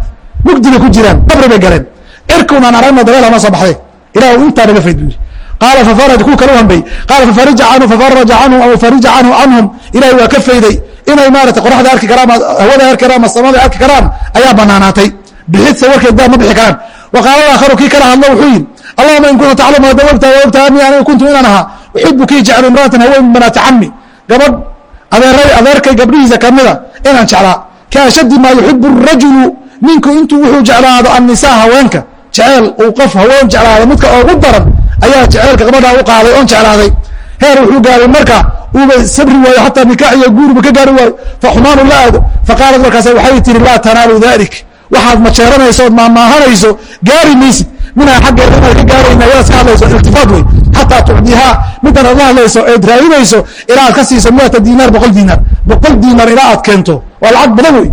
mugdiga ku jiraan dabri bay galeen. Cirkuunaan aragna dabeel hama soo baxday. Ilah intaa naga fayd bu yiri qaala fafaraj ku kala hambay qaala fafarija canhu fafaraja canhum aw farija canhu canhum. Ilahay waa ka fayday inay maarata qoraxda arki karaan hawada arki karaan ama samada arki karaan ayaa banaanaatay bixidsa warkeed daa ma bixi karaan. Wa qaala aakharu kii kala hadlo wuxuu yidhi allahuma in kunta taclamu hadda ogtaa wa ogtaa ani aniga kuntu inaan ahaa uxibu kii jeclu imraatan haween min banaati cami gabadh adeeray adeerkay gabdhihiisa kamida inaan jeclaa. Ka ashaddi maa yuxibu rajulu ninku intuu wuxuu jeclaado annisaa haweenka. Jeceel uu qof haween jeclaado midka oogu daran ayaa jeceelka gabadhaa u qaaday oon jeclaaday heer wuxuu gaaray marka uuba sabri waayo xataa nikaax iyo guuriba ka gaari waayo. Faxumaanu la aado. Faqaalat markaas waxay tihi laa tanaalu dalik waxaad majeeranayso ood maamaahanayso gaari maysid minhaa xaggeeda ka gaarayna yadaad ka hadlayso iltifaat wey xataa tucdihaa midan aad la hadlayso eed raadinayso ilaa aad ka siiso miata dinaar boqol dinaar boqol dinaar ilaa aad keento. Waa lacag badan wey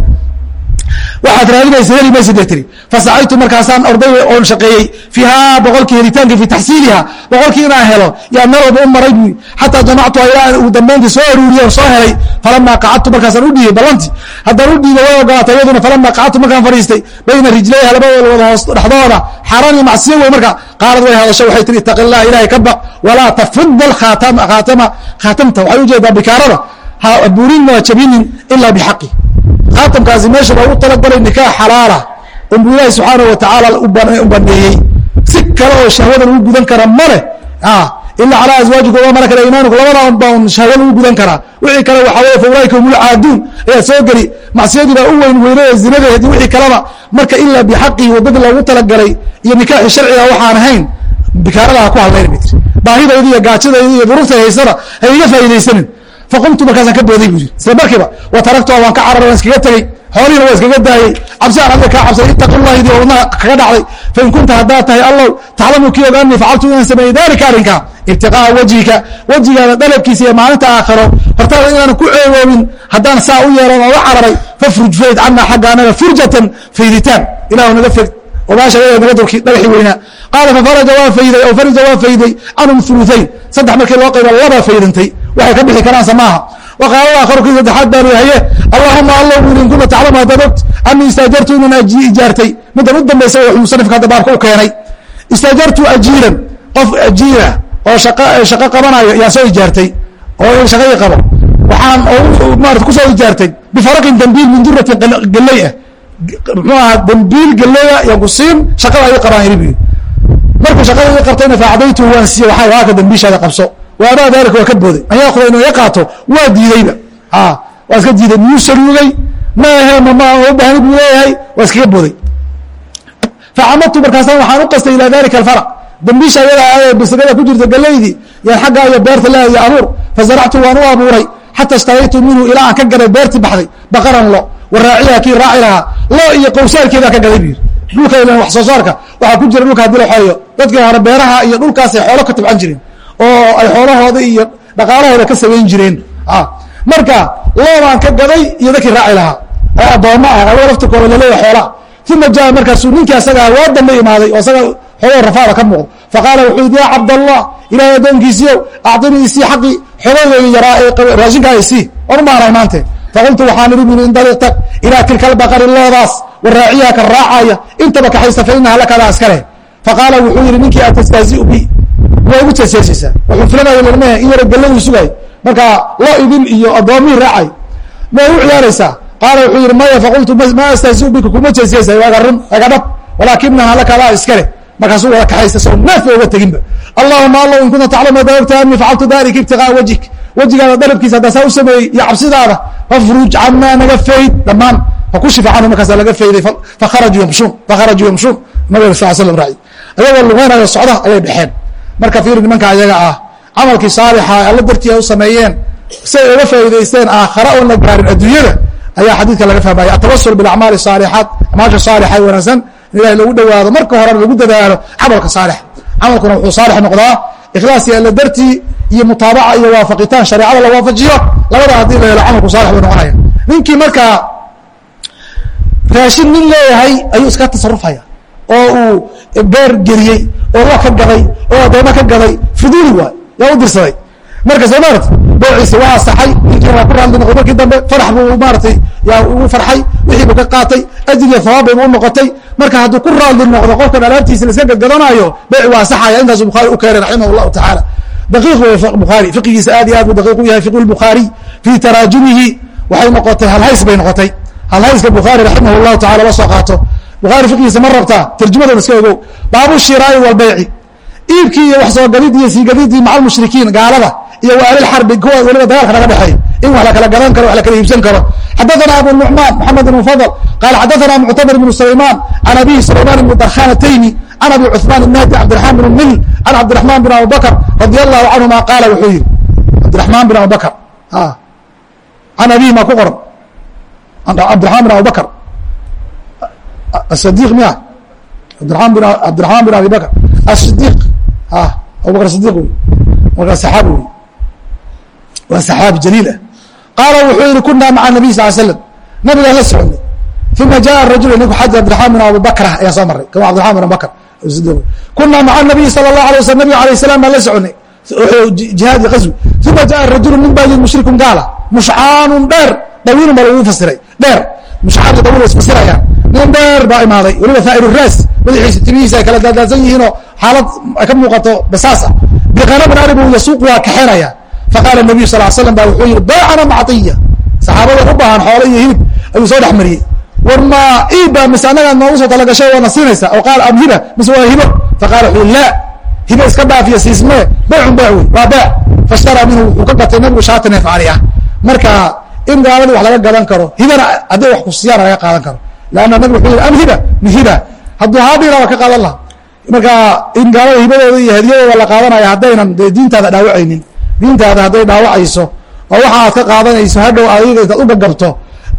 waxaad raadinaysa heli maysid bay tiri? Fasacaytu markaasaan orday oon shaqeeyey fiihaa boqolkii helitaanka fi taxsiiliha. Boqolkii inaan helo yaa meel walba u maray bui xataa jamactuha ilaa uu dambayntii soo aruuriye soo helay. Falamaa qacadtu markaasaan u dhiibay ballantii. Haddaan u dhiibay way ogolaatay iyaduna falamaa qacadtu markaan fadhiistay bayna rijlayha hoos dhexdooda. Xaaraan iyo macsiyo wey marka qaalad way hadasho. Waxay tihi itaqi illah ilaahay ka baq walaa khaatama khaatamta. Waxay u jeedaa bikaarada ha burinna jabinin ilaa bixaqi khaatamkaasi meesha loogu talagalay nikaax xalaala. Unbu ilaahi subxaana watacaala u baneeyey si kale oo shahwada lagu gudan kara ma leh. Ila calaa azwaajikum wa malakat aymaanikum labada un baa un shahwa lagu gudan karaa wixii kale waxaa weye fa ulaaika hum ulcaaduun ayaa soo geli. Macsiyadii baa u weyn weynaya zinadeedi wixii kaleba. Marka ilaa bixaqihi waddadii loogu talagalay iyo nikaaxi sharciga waxaan ahayn bikaarada ha ku hadlayna bay tiri baahidaydi iyo gaajadaydi iyo duruurtay haysana ha iga faa'iidaysanin faqumtu markaasaan ka booday bu yiri isla markiiba wa taraktuha waan ka cararay waan iskaga tegey xoolihiina waa iskaga daayey cabsi aan alle kaa cabsay itaqi llahi dii wadnaha kaga dhacday fain kunta haddaad tahay allow taclamu kii og anii facaltu inaan sameeyey dalika arrinka ibtiqaa'a wajhika wejigaada dalabkiisa iyo maalinta aakhiro hortaada inaan ku ceewoobin haddaan saa u yeelan oo la cararay fafruj fayd cana xagga anaga furjatan fayditaan ilahu naga feg dhagaxi weynaa qaala fafaraja waa fayday aw farija waa fayday canhum uluayn saddex markii loo qayba laba faydantay waxay ka bixi karaanse maaha waqaala aakharu kii saddexaad baanu haye allahuma alla wili in kunta taclamu haddaad ogt anii istaajartu inaan ijaartay. Middan u dambaysa wuxuu musanifka hadda baabka u keenay istaajartu ajiiran qof ajiira oo shaqo qabanayo yaa soo ijaartay oo shaqadii qabo. Waxaan maarata ku soo ijaartay bifaraqin dambiil min duratin galley ah. Muxuu ahaa dambiil galleya yaan ku siin shaqada ay qabaan yiri buyi markuu shaqada ii qabtayna faacdaytu waan siiye waxaa waaka dambiishaada qabso waabaa daalika waa ka booday. An yaakuda inuu iga qaato. Waa diideyba waa iska diiday. Miyuu saruugay ma ahe mama u baahni buu leeyahay waa iskaga booday. Facamadtu markaasaan waxaan u qastay ilaa dalika alfaraq dambiisha ayada ee bisagada ku jirta galaydii yaan xaggaa iyo beerta leha iyo abuur fazaractu waan u abuuray xata ishtaraytu minhu ilaa aan ka gaday beertii baxday. Baqaran lo. Waraaciyaha kii raaci lahaa. Lo iyo qowsaarkeedaa ka gaday bu yiri dhulka ilan wax soo saarka. Waxaa ku jira dhulka haddii la xoolayo dadkii hore beeraha iyo dhulkaasay xoolo ka tabcan jireen oo ay xoolahooda iyo dhaqaalahooda ka samayn jireen. Marka loobaan ka gaday iyo dadkii raaci lahaa. Addoommo ah ago laftirkooda laleeya xoolaa. Uma jaa markaasuu ninkii asagaa waa dambe imaaday oo isaga xoogoo rafaada ka muuqdo. Faqaala wuxuu yidhi ya cabdallah ilahay addoonkiisiiyow acdinii isii xaqii xoogayga yaraa ee raashinkaa isii oru maanay maante faqultu waxaan idhi buri indaliq tag ilaa tilka albaqari loodaas waraaciyaa ka raacaya intaba kaxaysa fa inaha lakadaa iska leh faqaala wuxuu yidhi ninkii atastaaziu bi waa igu jeesjeesaysaa wuxuu filanaya lilmeh in yaro galladuu sugaay marka loo idin iyo addoomihii raacay ma u ciyaaraysaa qaala wuxuu yidhi maya faqultu ma astaaziu bika kuma jeesjeesay? Waaga run waaga dhab walaakinaha lakadaa iska leh markaasuu wada kaxaysta soo neef oga teginba. Allahuma alla in kunta taclamu adabta anii facaltu dalika ibtiqaa wajhik. Wejigaada dalabkiisa haddaa saa u sameeyey iyo cabsidaada fafruj camaa naga fayd dhammaan fakushifa canhu markaasa laga fayday fakharajuu yamshuun fakharajuu yamshuun nabiga sal slam raaci. Ayagoo lugeynaya socda ayay dhexeen marka fiiri nimanka ayaga ah camalkii saalixa alla dartii ay u sameeyeen say uga faa'idaysteen aakhara oon la gaarin adduunyada ayaa xadiidka laga fahmaya atawasul bilacmaali saalixaat amaasha saalixa ee wanaagsan in ilahi lagu dhawaado marka horena lagu dadaalo camalka saalix camalkuna wuxuu saalix noqdaa ikhlaasi alla dartii iyo mutaabaca iyo waafaqitaan shareecada la waafajiyo labada haddii la helo camalku saalix buu noqonaya ninkii markaa raashin nin leeyahay ayuu iska tasarufaya oo uu beer geliyey oo wa ka gaday oo addooma ka gaday fuduuli waay yaa u dirsaday. Marka soo maarata beeciisi waa asaxay ninkii ku raadli noqday markii dambe farax buu maaratay yaa ugu farxay wixii buu ka qaatay ajriya hawaab bay u noqotay. Marka hadduu ku raadli noqdo qofkan alaabtiisa la iska gadgadanaayo beeci waa asaxaya intaasu bukhaari u keenay raximah llahu tacaala. Daqiiq wey bukhaari fiqigiisa aad iyo aad buu daqiiq u yahay fiqhu lbukhaariy fii taraajumihi waxay noqotay halhays bay noqotay. Halhayska bukhaari raximah llahu tacala la soo qaato buhaari fikiisa ma rabtaa tarjumadood iska ogow. Baabu shiraai walbayci iibkii iyo wax soogadid iyo siigadidii maca lmushrikiin gaalada iyo waalilxarbi kuwa waliba dagaalka naga dhexay in wax lakala gadan karo wax lakala iibsan karo. Xadaana abu nucmaan maxamed ibn fadl qaala xadaana muctamir ibnu sulaymaan can abihi sulaymaan ibnu darkhan ataymi can abi cuثmaan ibnati cabdiramaan bn mil can cabdiraxmaan bin abubakr radi allahu canhuma qaala wuxuu yihi cabdiramaan bin abubakr an abihi maa ku qoran. Cabdiramaan bin abubakr bakr الصديq miya abdiaman bin cabdiraحman bin abi bakr الصديq abubakr صديq wey markaa saxaabi wey waa saxaabi jaliil ah qaala wuxuu yihi kunaa maca nabiy sal slam nabigaan la soconay uma jaءa rajul ninku xaj cabdiraحman bin abi bakra ayaa soo maray kama cabdiraحman bin abi bakr kunaa maca nabiy salى الlahu alيه waslam nabig alayه الsalam baan la soconay jihaad iyo qaswi uma jaءa rajulu nin baa yid mushrikun gaala mushcaanun dheer dawiilun baa lagu fasiray dheer mushcaan iyo dawiil way isfasirayaan nin dheer baa imaaday. Weliba faa'ir raas madaxiisa timihiisa ay kala daadaasan yihiinoo xaalad ay ka muuqato basaas ah biqanabin arigu yasuuq waa kaxenaya faqaala nabiyu sal l slam ba wuxuu yihi baycana mactiya saxaabada u baahan xoolo iyo hilib ayuu soo dhex mariyey. War ma iiba mise anagaad noogu soo talagashay waana siinaysa oo qaal am hiba mise waa hibo? Faqala wuxuu laa hibo iska dhaafiya siismee baycun bayc wey waa beec fashtara minhu wuxuu ka gatay nabigu shaata neef cali ah. Marka in gaaladii wax laga gadan karo hibana hadday wax kusiyaana laga qaadan karo lanna nabig wuxuu yihi am hiba mi hiba hadduu haadhina waa ka qaadan laha marka in gaalada hibadooda iyo hadiyadooda la qaadanaya haddaynan dee diintaada dhaawacaynin diintaada hadday dhaawacayso oo waxa aad ka qaadanayso hadhow adiga intaad ugagabto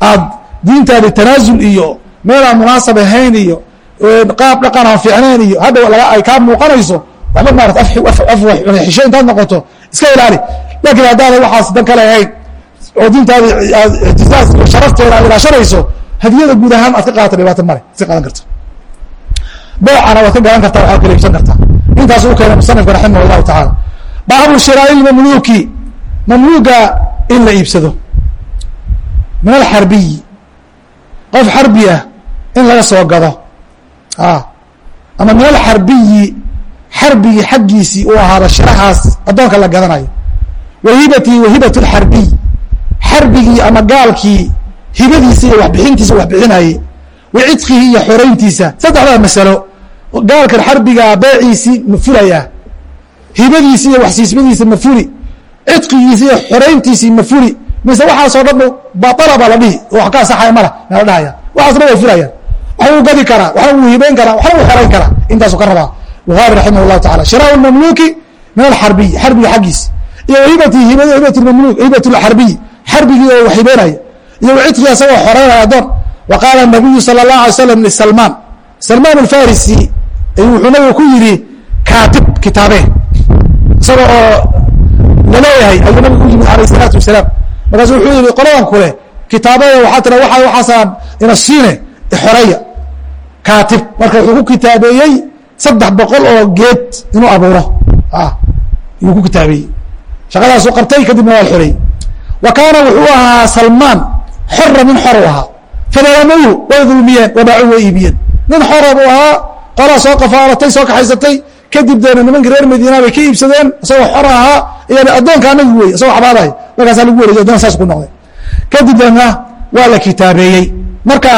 aad diintaada tanaasul iyo meel aan munaasab ahayn iyo qaab dhaqan aan fiicnayn iyo hadhow ay kaa muuqanayso waxba maarata xisho intaad noqoto iska ilaali laakiin haddaada waxaas dan kale ahayn oo diintaada ictizaaz iyo sharafteeda aad ilaashanayso hadiyada guud ahaan aad ka qaadato dhibaato male iska qaadan karta beecana waad ka garan kartaa waxaad kala kartaa. Intaas u keenay musanifka raximah allahu tacaala. Baabu shiraa'i lmamluuki mamluuga in la iibsado. Min alxarbiyi qof xarbi ah in laga soo gado. Ama min alxarbiyi xarbigii xaggiisii uu ahaada shirahaas addoonka la gadanayo. Wahibatii wahibat lxarbiy xarbigii ama gaalkii hibadiisa iyo waxbixintiisa wax bixinaye wicitqihi iyo xorayntiisa saddexdaa masalo gaalkan xarbigaa beeciisii ma fulayaa hibadiisi iyo waxsiismadiisa ma fuli cidqigiisi iyo xorayntiisii ma fuli mise waxaasoo dhan baala baa la dhihi wax ka asaxaya mala maa la dhahaya. Waxaas dhan way fulayaan waxba uu gadi karaa waxba uu hibayn karaa waxba uu xorayn karaa intaasu ka rabaa. Bukhaari raximah llahu tacala shiraau mamluuki min alxarbiy xarbiga xaggiisa iyo hibati hibat mamluk hibat lxarbiy xarbigii oo wax hibeynaya iyo wcidkii isagoo xoreynaya adoon ah wa qaala nabiyu sala allahu alay slam lisalmaan salmaan alfarisi wuxuu nabigu ku yidhi kaatib kitaabee isaga oo la leeyahay ayuu nabigu u yimid alayh isalaatu wasalaam. Markaasu wuxuu yihi qoladan kule kitaabeeya waxaa tira waa waxaasaan inasiine xoreya kaatib marka wuxuu ku kitaabeeyey saddex boqol oo geed inuu abuuro. Ah, ayuu ku kitaabeeyey. Shaqadaasuu qabtay kadibna waa xorey wa kaana wuxuu ahaa salmaan xora nin xor u ahaa. Fadalamuhu way dulmiyeen wabaacu way iibiyeen. Nin xora buu ahaa qolaa soo qafaalatay soo kaxaysatay kadib deena nimankii reer madiina bay ka iibsadeen isagoo xor ahaa yani addoonka anagi wey isagoo xabaaday markaasaa lagu wareejiy addoon saas ku noqday. Kadib deena waa la kitaabeeyey. Marka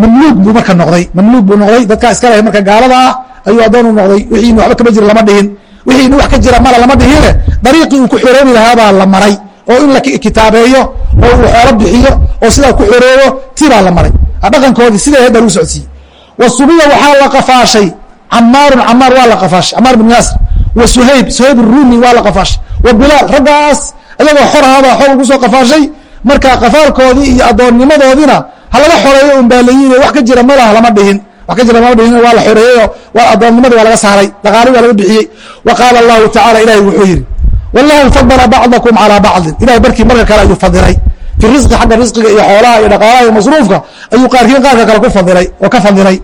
mamluug buu marka noqday mamluug buu noqday. Dadkaa iska leh marka gaalada ah ayuu addoon u noqday. Wixiina waxba kama jira lama dhihin. Wixiina wax ka jira mala lama dhihine dariiqii uu ku xoroobi lahaabaa la maray oo in la kitaabeeyo oo uu xoolo bixiyo oo sidaa ku xoroobo tibaa la maray. Dhaqankoodii siday hadda lagu socodsiiyey. Wa waxaa la qafaashay camaarun camaar waa la qafaashay camaar bin yaasir. Wa suhayb suhayb rumi waa la qafaashay. Wa bilaal raggaas ayagoo xor ahaabaa xor ugu soo qafaashay. Marka qafaalkoodii iyo addoonnimadoodiina ha laga xoreeyo un baa layihi wax ka jira malaha lama dhihin. Wax ka jira lama waa la xoreeyeyo waa addoonnimadii waa laga saaray dhaqaali waa laga bixiyey. Wa qaala allahu tacala ilahi wuxuu yidhi wallahu fadala bacdakum calaa bacdin. Ilahay barkii marka kale ayuu fadilay fi risqi xagga risqiga iyo xoolaha iyo dhaqaalaha iyo masruufka ayuu qaarkiin qaarka kale ku fadilay oo ka fadilay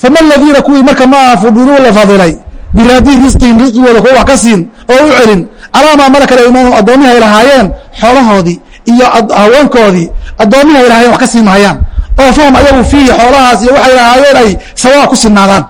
fama aladiina kuwii marka ma aha fudiluu la fadilay biraadii risqihim risqigooda kuwa wax ka siin oo u celin calaa maa malakala imaanhum addoomihi ay lahaayeen xoolahoodii iyo haweenkoodii addoomihi ay lahaayeen wax ka siin mahayaan oo fahum ayagu fiihi xoolahaas iyo waxay lahaayeen ay sawaa ku sinaadaan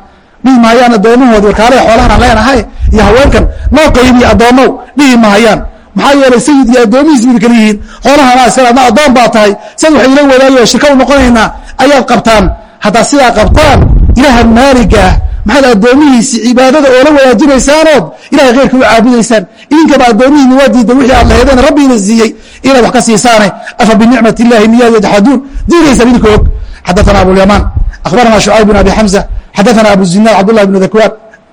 dhihi mahayaan addoomahoodii warkaalaha xoolahan aan leenahay iyo haweenkan noo qaybiy addoomow dhihi mahayaan maxaa yeelay sayid iyo addoomihiis kala yihiin. Hoolahanaa iskale ma addoon baa tahay. Sad wax ila wadaayoo shirka u noqonaynaa ayaad qabtaan. Haddaa sidaa qabtaan ilaaha maaligaah maxaad addoomihiisi cibaadada oola wadaajinaysaanood ilahay khayrka u caabudaysaan. Idinkaba addoomihiina waa diidan wixii aad lahedeen rabbiina siiyey inaad wax ka siisaane afa binicmat illahi miyaad yajxaduun? Diinaysaan idinka og. Xadaana abulyamaan akhbarana shucayb bin abi xamza xadaana abu zinaad cabdullah bn dakwan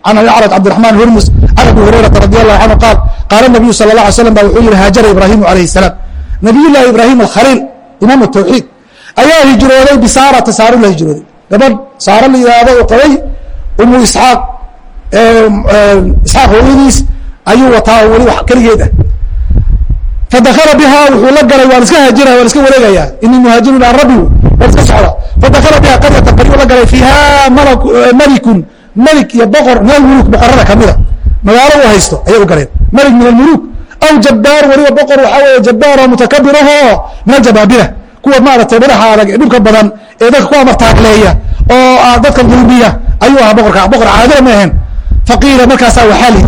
anhu yacraj cabdiraxmaan hurmus can abi hurayrata radi allahu canhu qaal qaala nabiyu sala la alay slam ba wuxuu yihi haajara ibraahimu calayhi salaam. Nabiyullaahi ibraahim alkhaliil imaam tawxiid ayaa hijrooday bisaarata saaro la hijrooday. Gabadh saaro la yidhaahdo oo qabay umu isxaaq isxaaq hooyadiis ayuu wataa weli wax keligeed ah. Fadakala bihaa wuxuu la galay waan iska haajira waan iska wareegayaa inii muhaajirun an rabbi waan iska socda. Fadakala bihaa qaryatan qaryuu la galay fiiha malkun melig iyo boqor min almuluk boqorada kamida magaalo uu haysto ayay u galeen. Melig min almuluk aw jabbaar weliba boqor waxaa weeye jabbaar oo mutakabiraho min aljabaabira kuwa maaragtay madaxa adag ee dhibka badan ee dadka ku amartaagleeya oo dadka dulmiya ayuu ahaa boqorka. Boqor caadila ma ahayn faqiila markaasaa waxaa lihi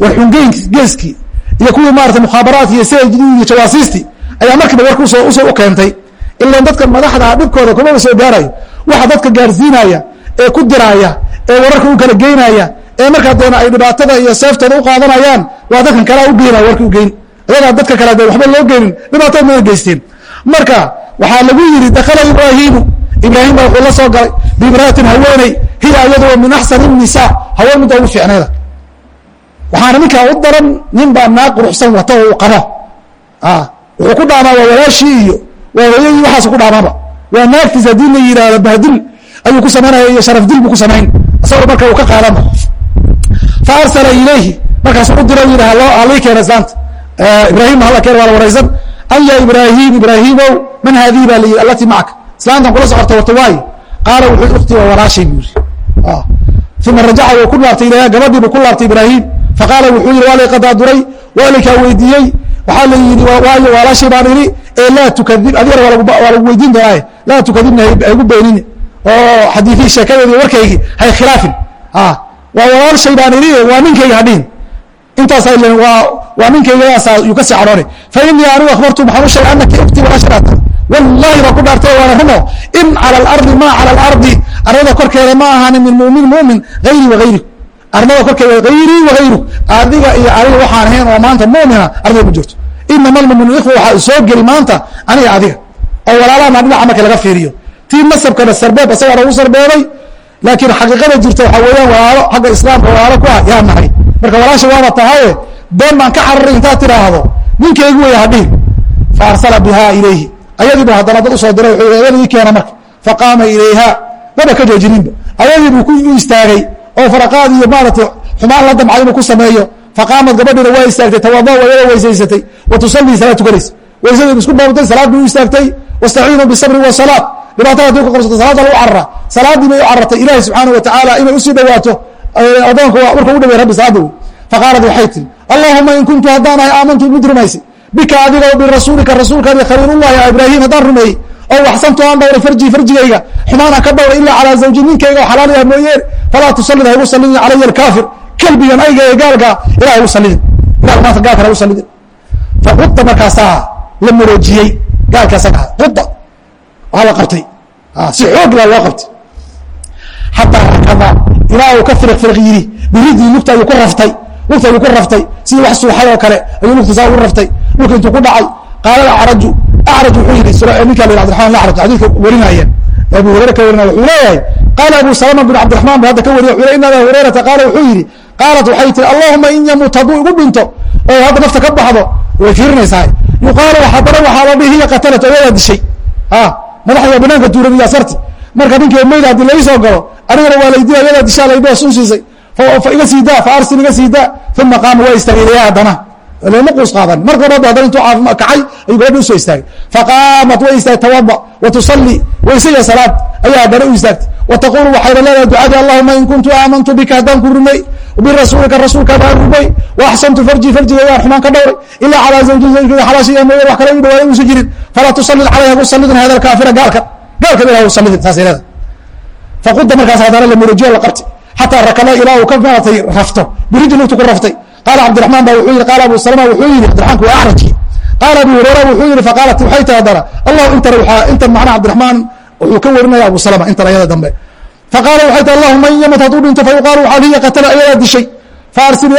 war xungeyn geeskii iyo kuwii maarata mukhaabaraadki iyo sida iyo jawaasiistii ayaa markiiba warka u soo u soo u keentay. Ilan dadka madaxda dhibkooda kumaba soo gaarayo. Waxa dadka gaarsiinaya ee ku diraaya ee wararka u kala geynaya ee markaa deena ay dhibaatada iyo seeftooda u qaadanayaan waa dadkan kalea u geynaya warka u geyn. Ayagaa dadka kale de waxba loo geynin dhibaatada mana geysteen. Marka waxaa lagu yidhi dakala ibraahimu ibraahim baa wuxuu la soo galay biimraatin haweeney hiya iyadoo min axsani nisaa. Haween midda ugu fiicnayda waxaana ninkaa u daran nin baa naag quruxsan wata oo uu qabo. Wuxuu ku dhaamaa waa walaashii iyo waa hooyadii waxaasu ku dhaamaaba waa naagtiis haddii la yidhaahdo bahdil ayuu ku samaynaya iyo sharafdil buu ku samayn isagoo marka uu ka qaadama fa arsala ilayhi. Markaasuu u dira yidhi halii keena islaanta ibraahim hala keen waa la waraysan. An ya ibraahim ibraahimow man haadihi baa la yidhi allatii macaka islaantan kula socorta wata waayo qaala wuxuu ukti waa walaashay buu yidhi. Uma rajaca wuu ku laabtay ilayha gabadhii buu ku laabtay ibraahim. Faqaala wuxuu yidhi waa lay qadaaduray waa laykaa weydiiyey. Waxaa la yidhi waayo walaashay baan idhi ee laa tukadib adigana waa lagu weydiin doonaaye. Laa tukadibna haygu beenini oo xadiiii sheekadeedi warkaygii hay khilaafin. Waa walaalshay baan idhi waa ninkayga hadhihin intaasa waa ninkaygaasa yuu ka sii cadhoonay. Fa inii anigu akhbartu maxaan u sheegay anaki ukti walaashanaata wallahi baan ku dhaartay waana rumo in cala alardi ma cala alardi arlada korkeeda ma ahaanin min mumin mumin hayri wagayri arlada korkeeda hayrii wagayru adiga iyo aniga waxaan ahayn oo maanta mumina ardada ma jirto. Inama almuminu ikhwa waxaa soo geli maanta aniga adiga. Oo walaalahana dhinaca marka laga fiiriyo tii nasabkana sarbeeb isagaana ugu sarbeebay laakiin xaqiiqada jirta waxaa weeyaan walaalo xagga islaamka walaalo ku ah yaa nahay. Marka walaasha waaba tahaye been baan ka cararay intaad tidhaahdo ninkaygu wey hadhihin fa arsala biha ilayhi. Ayadiibu haddana dad u soo diray wuxuu ayadii keena marka. Faqaama ilayha waba ka joojiniinba ayadii buu ku istaagay oo faraqaad iyo maaragtay xumaan la damcay inuu ku sameeyo. Faqaamad gabadhiina waa istaagtay tawada ayadoo weysaysatay wa tusallii salaad tukanaysa waysadii isku baabtay salaad bay u istaagtay. Wastaciinuu bisabri wasalaat dhibaatada haddii ku qabsato salaada lagu carara salaadii bay u carartay ilaahi subxaana wa tacaala inay u sii dhawaato adoonka marka u dhawey rabbi salaada wey faqaalat waxay tiri allahuma in kuntu haddaan ahay aamantu mid rumaysay bika adiga birasuulika rasuulkaadi khaliilullahi ibraahim haddaan rumeeyey oo waxsantu aan dhawray farjii farjigayga xumaana ka dhawray ilaa calaa zawji ninkayga oo xalaal yaha mooyeen falaa tusallid ha igu sallidin calaya alkaafir. Kelbigan ayga ee gaalka ilah ha igu sallidin gaal maanta gaalkan ha igu sallidin faquda markaasaa la maroojiyey gaalka asaga quda waa la qabtay. Si xoog baa loo qabtay. Xataa rakada ilaa uu ka firiq yidhi biridii lugta ayuu ku raftay. Lugta ayuu ku raftay. Sidii wax suuxay oo kale ayuu lugta saa ugu raftay. Dhulka intuu ku dhacay qaala acraju acraj wuxuu yihi ninka la abdiaman acraj xadiidka warinaya. Abu hurera ka warinaya wuxuu leeyahay qaala abu salama bin cabdiraxman bu hadda ka wariya wuxuu le in aba hureyrata qaala wuxuu yidhi qaalat waxay tihi allahuma in yamut hadduu igu dhinto oo hadda nafta ka baxdo. Way fiirinaysaa. Yuqaalu haddana waxaa la dhihi hiya qatalat ayadaa dishay madaxda banaanka tuuran iyo asarti marka ninkii mayda haddii laisoo galo anigana waa laydila ayadaa dishaa laydhoo sun siisay. Iga sii fa arsil iga sii daa uma qaama waa istaagay ilayha haddana lama quus qaadan. Marka hore haddana intuu caafima kacay ayuu gabadhi u soo istaagay. Faqaamat way istaagtay tawada wa tusalli waysaya salaad ayaa haddana u istaagtay. Wa taqulu waxayna leedahay ducadii allahuma in kuntu aamantu bika haddaan ku birasuulika rasuulkaada aan rumay wa axsantu farji farjigayaan xumaan ka dhowray ilaa calaa zawji zawjkada xalaashiya mooye wax kale ii dhawaaya uusan jirin falaa tusallid calayha gu sallidin hada alkaafira gaalkan gaalkan ilah sallidin saasay leedahay faquda markaas haddana la murujiyo la qabtay xataa rakada ilaa uu ka maaratay rafto biridi lugtu ku raftay qaala cabdiraxmaan ba wuxuu yihi qaala abu salama wuxuu yihi cabdiraxmaanku waa acrajki qaala abu hureyra wuxuu yihi faqaalat waxay tahi haddana allah intan intan macnaa cabdiraxmaan wuxuu ka warinaya abu salama intan ayada dambe faqaala waxay tii allahuma in yamad hadduu dhinto fayuqaalu waxaa hiya qatala ayadaa dishay faarsil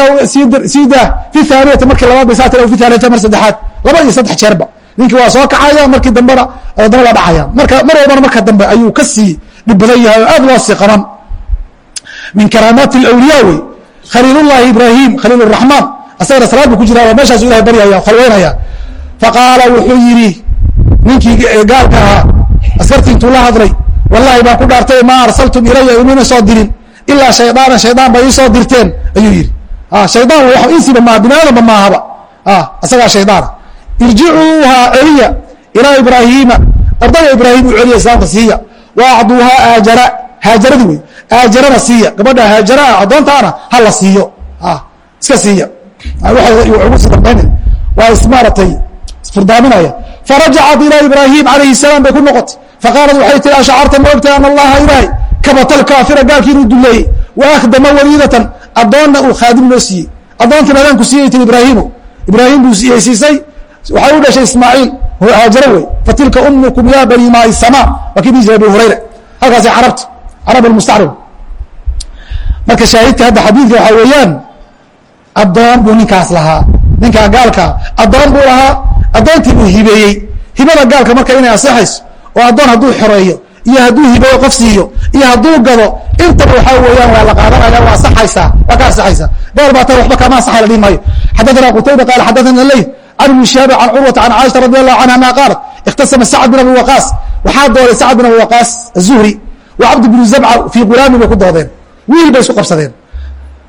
sii daa fi thaaniyati markii labaad bay saa tira fi thaaliata mar saddexaad laba iyo saddex jeerba ninkii waa soo kacaya markii dambena daba la dhacaya marka mar walbana marka dambe ayuu ka sii dhib badan yahay oo aad loo sii qaban min karaamaati alawliyaa wey khaliilullaahi ibraahim khaliil araxmaan asagana salaad buu ku jiraa oo meeshaasu ilahay baryaya khalwaynaya faqaala wuxuu yidhi ninkii gaalka ahaa askartii intuu la hadlay wallahi baan ku dhaartay maa arsaltum ilaya imina soo dirin ilaa shaydaana shaydaan ba iisoo dirteen ayuu yidhi. Shaydaan w insiba maaha bini aadamba maahaba asagaa shaydaana. Irjicuuhaa celiya ilaa ibraahiima ardayga ibraahim u celiya islaamka siiya. Wa aajara haajaradi wey aajarana siiya. Gabadha haajaraa addoontaana ha la siiyo. Iska siiya. Ugu sii dambayn waa ismaaratay isfurdaaminaya farajacat ilaa ibraahim calayhi salaam bay ku noqotay faqaalat waxay tii ashcarta ma ogtahay an allaha ilaahay kabatal kaafira gaalkii inuu duleeyey wa akdama waliidatan addoonna uu khaadim loo siiyey addoonkiin adaanku siiyay tii ibraahimu ibraahim buu iyay siisay waxay u dhashay ismaaciil haajaro wey fatilka umukum ya bani maai sama waa kii dhihi jiray abu hurayra halkaasi carabta carab almustacrib marka shaahidka hadda xadiidka waxaa weeyaan addoon buu ninkaas lahaa ninkaa gaalka addoon buu lahaa addoontii buu hibeeyey hibada gaalka marka inay asixayso oo addoon hadduu xoreeyo iyo hadduu hibeeyo qof siiyo iyo hadduu gado intaba waxaa weeyaan waa la qaadanaya waa asaxaysaa waa ka asaxaysaa gaal baa ta waxba kama asaxay la dhihi maayo. Xadathana qutayba qaala xadathana leyth can ibni shihaab can curwata can caaisha radi allahu canha ma qaalat ikhtasama sacd bin abi waqaas. Waxaa dooday sacd bin abi waqaas azuhri wa cabd bnu zabca fii gulaamin bay ku doodeen. Wiil bay isku qabsadeen.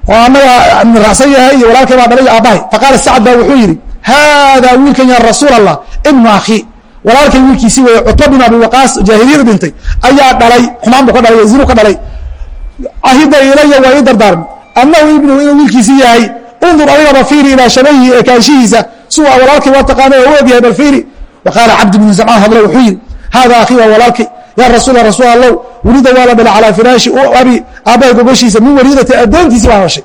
Oo anaga raacsan yahay iyo walaalkay baa dhalay aabbahay faqaala sacd baa wuxuu yidhi haadaa wiilkan ya rasuul allah ibnu akhi walaalkay wiilkiisii weeye cutba bin abi waqaas jaahiliyada dhintay ayaa dhalay xumaan buu ka dhalay zinu ka dhalay. Cahida ilaya waa ii dardaarmi annahu ibnuhu inuu wiilkiisii yahay undur adigaba fiiri ilaa shabahihi ee kaanshihiisa siwa walaalkay waa taqaana u egyahay bal fiiri wa qaala cabdi bnu zamcaan hadlo wuxuu yidhi haadaa akhi waa walaalkay ya rasuula rasuul allow welida waa la dhalay calaa firaashi abi aabbahay gogoshiisa min waliidati addoontiisi baa hoshay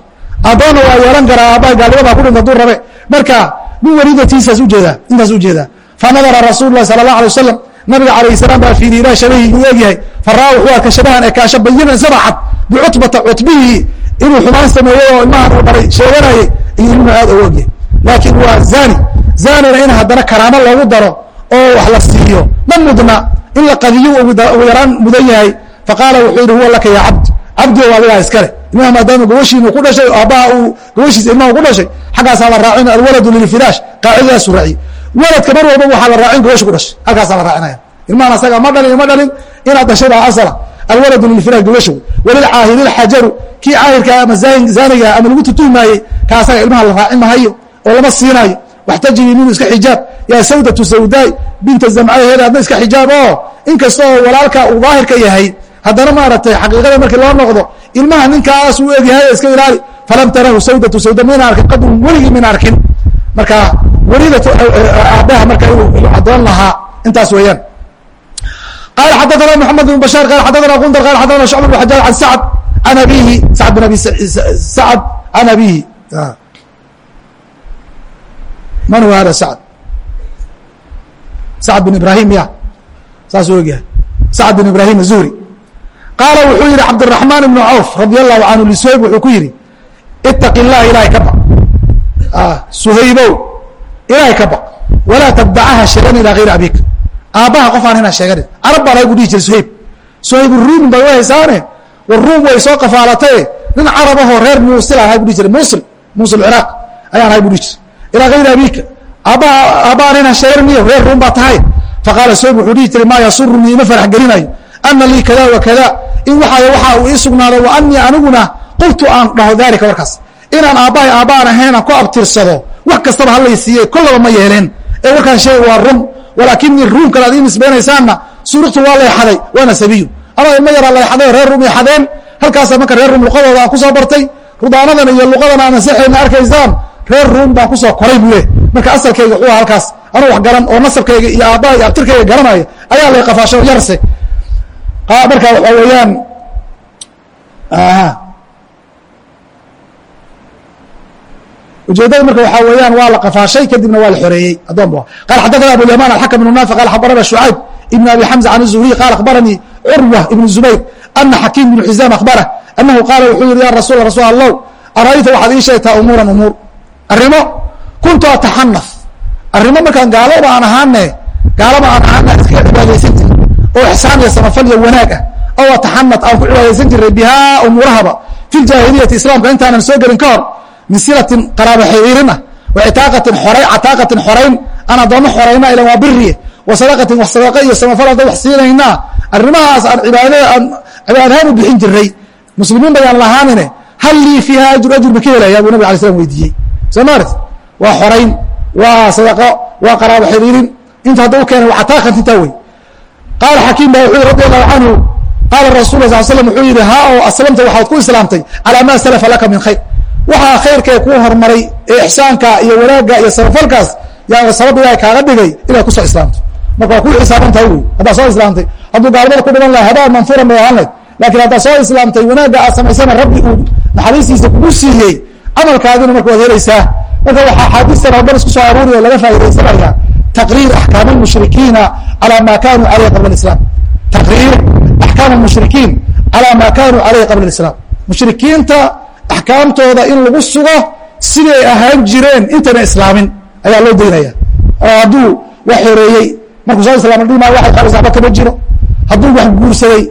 addoonna waa yeelan karaa aabbahay gaalnimadaa ku dhinta duu rabe. Marka min waliidatiisaas u jeedaa intaas u jeedaa fanadara rasuul lahi sala allah alay wasalam nabiga calayh salaam baa fiiriy ilaa shabahi uu egyahay faraa wuxuu arka shabahan ee kaasha bayinan sadaxad bicutbata cutbihii inuu xumaan sameeyey oo ilmahan uu dhalay sheeganayay iyo ilmuhu aad ugu egyahay laakiin waa zani zanina in haddana karaamo loogu daro oo wax la siiyo. Ma mudna in la qadiyo ugu yaraan mudan yahay. Faqaala wuxuu yidhi huwa laka ya cabd. Cabdigo adigaa iskale ilmaha maadaama gabashiinu ku dhashay aabbaha uu gabashiisa ilmaha ku dhashay xaggaasaa la raacin alwaladu lilfiraash qaacidadaasu raaciye waladka mar walba waxaa la raacin gabasha ku dhashay. Halkaasaa la raacinaya ilmahan asaga ma dhalin ma dhalin. Inaad dhashay baa asala. Alwaladu lilfiraash gabasha walilcaahiri lxajaru kii caahirka ama zaaniga ama lagu tutuumaayey kaasaga ilmaha la raacin mahayo oo lama siinayo waxtajibi minhu iska xijaab. Yaa sawdatu sawdaay binta zamcaheeda adna iska xijaab oo. Inkasta oo walaalkaa uu daahirka yahay haddana maaragtay xaqiiqada markii loo noqdo ilmaha ninkaas uu egyahay iska ilaali. Falam tarahu sawdatu sawda mayna arkin qadun weligii mayna arkin. Marka welida aabaha marka inuu adoon lahaa intaas weeyaan qala xadaثna mحamed بن bashاr qala xadaثna gundar qala xadaثna شcب بن xajaaj an sacd an abihi sacd bin abi sacd an abihi man huwa hada sacd sacd bin ibrahim ya saasuu ogyahay sacd bin ibrahim الzuhri qaala wuxuu yihi cabdالرaحman بn cawf radي الlahu canhu lsuhayb wuxuu ku yihi itaqi الlah ilahay ka baq suhaybow ilahay ka baq walaa tabdacaha sheegan ilaa غayri abika aabbaha qof aan inaa sheeganin carab baa lagu dhihi jiray suhayb. Suhayb ruumin bay uhaysaane war ruum way soo qafaalataye nin carab ahoo reer muusil ahay bu dhihi jiray. Muusil muusil ciraaq ayaan ahay bu dhihi jiray. Ilaa gayri abika aabbaha aabbahaan inaan sheeganin miyo reer ruum baa tahay. Faqaala suhayb wuxuu dhihi jiray maa yasurunii ima farax gelinayo ana lii kada wa kada in waxaay waxa uu ii sugnaado wa anii aniguna qultu aan dhaho daalika warkaas inaan aabbahay aabbahan ahayn ku abtirsado wax kastaba halay siiyey kollaba ma yeeleen. Ee warkaan sheega waa run walaakinii ruumkan aad ii nisbaynaysaanna suuruktu waa layxaday waana sabiyu. Ama ilmo yaraa layxaday reer ruum yaxadeen halkaasa marka reer ruum luqadooda aan ku soo bartay rudaanadan iyo luqadan aan ansixayna arkaysaan reer ruum baan ku soo koray buu leh marka asalkayga wuxuu halkaas anuu wax garan oo nasabkayga iyo aabbaha iyo abtirkayga garanaya ayaa lay qafaasho yarse. Marka waxaa weeyaan ujeedada marka waxaa weeyaan waa la qafaashay kadibna waa la xoreeyey. Adoonb qal xadaana abuyman alxakm ibn naafi qal abarana shucayb ibn abi xamza can الzuhriy qaal akhbaranii curwa ibn zubayr ana xakiim ibn xizaam akhbarah anahu qaala wuxuu yihi ya rasul rasul allow arayta waxaad ii sheegtaa umuuran umuur. Arrimo? Kuntu ataxanaf arrimo markaan gaalaba aan ahaane gaalaba aan ahaana iska cibaadaysan jiri oo ixsaan iyo samafal iyo wanaag ah. Oo ataxanat aan ku cibaadaysan jiray bihaa umuurahaba. Fi ljaahiliyati islamka intaanan soo gelin ka hor min silatin qaraabo xiriirin ah wa itaaqatin oray cataaqatin xorayn aan addoommo xorayna ilan waa biriye wa sadaqatin wax sadaqa iyo samafal hadda wax siinaynaa. Arrimahaas aan cibaadada aan cibaadahaan u bixin jiray muslimiin bayaan lahaanine hal lii fiiha ajur ajur ma ka helaya buu nabig alay slam weydiiyey. Soo maarat waa xorayn waa sadaqo waa qaraabo xiriirin inta hadda u keenay waa cataaqat intaa wey. Qaala xakiim ba wuxuu radi allahu canhu qaala rasul sal slam wuxuu yihi ha oo aslamta waxaad ku islaamtay calaa ma salafa laka min khayr waxaa khayrkee kuu horumaray ee ixsaanka iyo wanaagga iyo samafalkaas yaa sabab ilahay kaaga dhigay inaad ku soo islaamto. Marka waa ku xisaaban tahay wey haddaad soo islaamtay. Hadduu gaalmada ku dhiman laha habaan manfuuran bay ahaan layd laakiin haddaad soo islaamtay wanaagga aad samaysana rabbi uu naxariistiisa kugu siiyey camalkaadina marka waad helaysaa. Marka waxaa axaadiistan oo dhan isku soo aruuri oo laga faa'idaysanaya taqriir axkaam almushrikiina calaa ma kanuu caleyh qabla islam taqriir axkaam almushrikiin calaa ma kanuu caleyhi qabla islam mushrikiinta axkaamtooda in lagu sugo siday ahaan jireen intayna islaamin ayaa loo daynaya oo hadduu wax xoreeyey markuu soo islaama dhima waxay qabaysa waxba kama jiro. Hadduu wax guursaday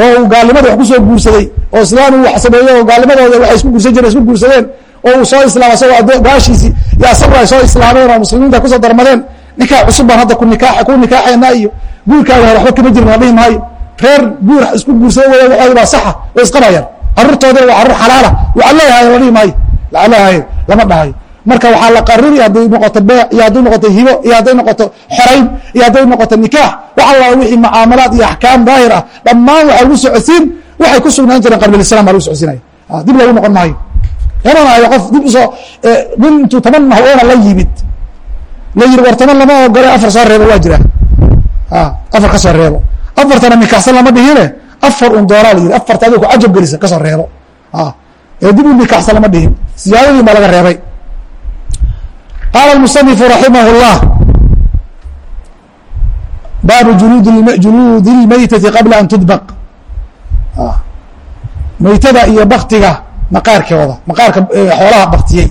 oo uu gaalnimada wax ku soo guursaday oo islaam uu wax sameeyey oo gaalnimadooda waxay isku guursan jireen isku guursadeen oo uu soo islaama isagoo gaashiisii iyo asagu ay soo islaameen oo muslimiinta ku soo darmadeen nikaax cusub baan hadda ku nikaa ku nikaaxayna iyo guurkaaga hore waxba kama jirin la dhihi maayo. Reer guur isku guursada waya waxooda baa saxa way isqabayaan carruurtoodina waa carruur xalaala. Waxaa leeyahay la dhihi maayo. Leeyahay lama dhahayo marka waxaa la qariri hadday noqoto beec iyo hadday noqoto hibo iyo hadday noqoto xorayn iyo hadday noqoto nikaax wax alla wixii mucaamalaad iyo axkaam daahir ah dhammaan waxaa lagu socodsiin waxay ku sugnaan jireen qablilislam baa lagu socodsiinaya dib loogu noqon maayo. Lamana hayo qof dib u soo nin intuu toban haweena la yimid. La yiri war toban lama ogole afar soo reebo waa jira. Afar ka soo reebo. Afartana nikaxsan lama dhihine afar un doonaa la yiri afarta adiga ku cajab gelisa ka soo reebo. Ee dib u nikaxsan lama dhihin siyaadadii baa laga reebay. Qaala musanifu raximah اllah baabu juluudi اlmeytati qabla an tudbaq. Meytada iyo baktiga maqaarkooda maqaarka xoolaha baktiyey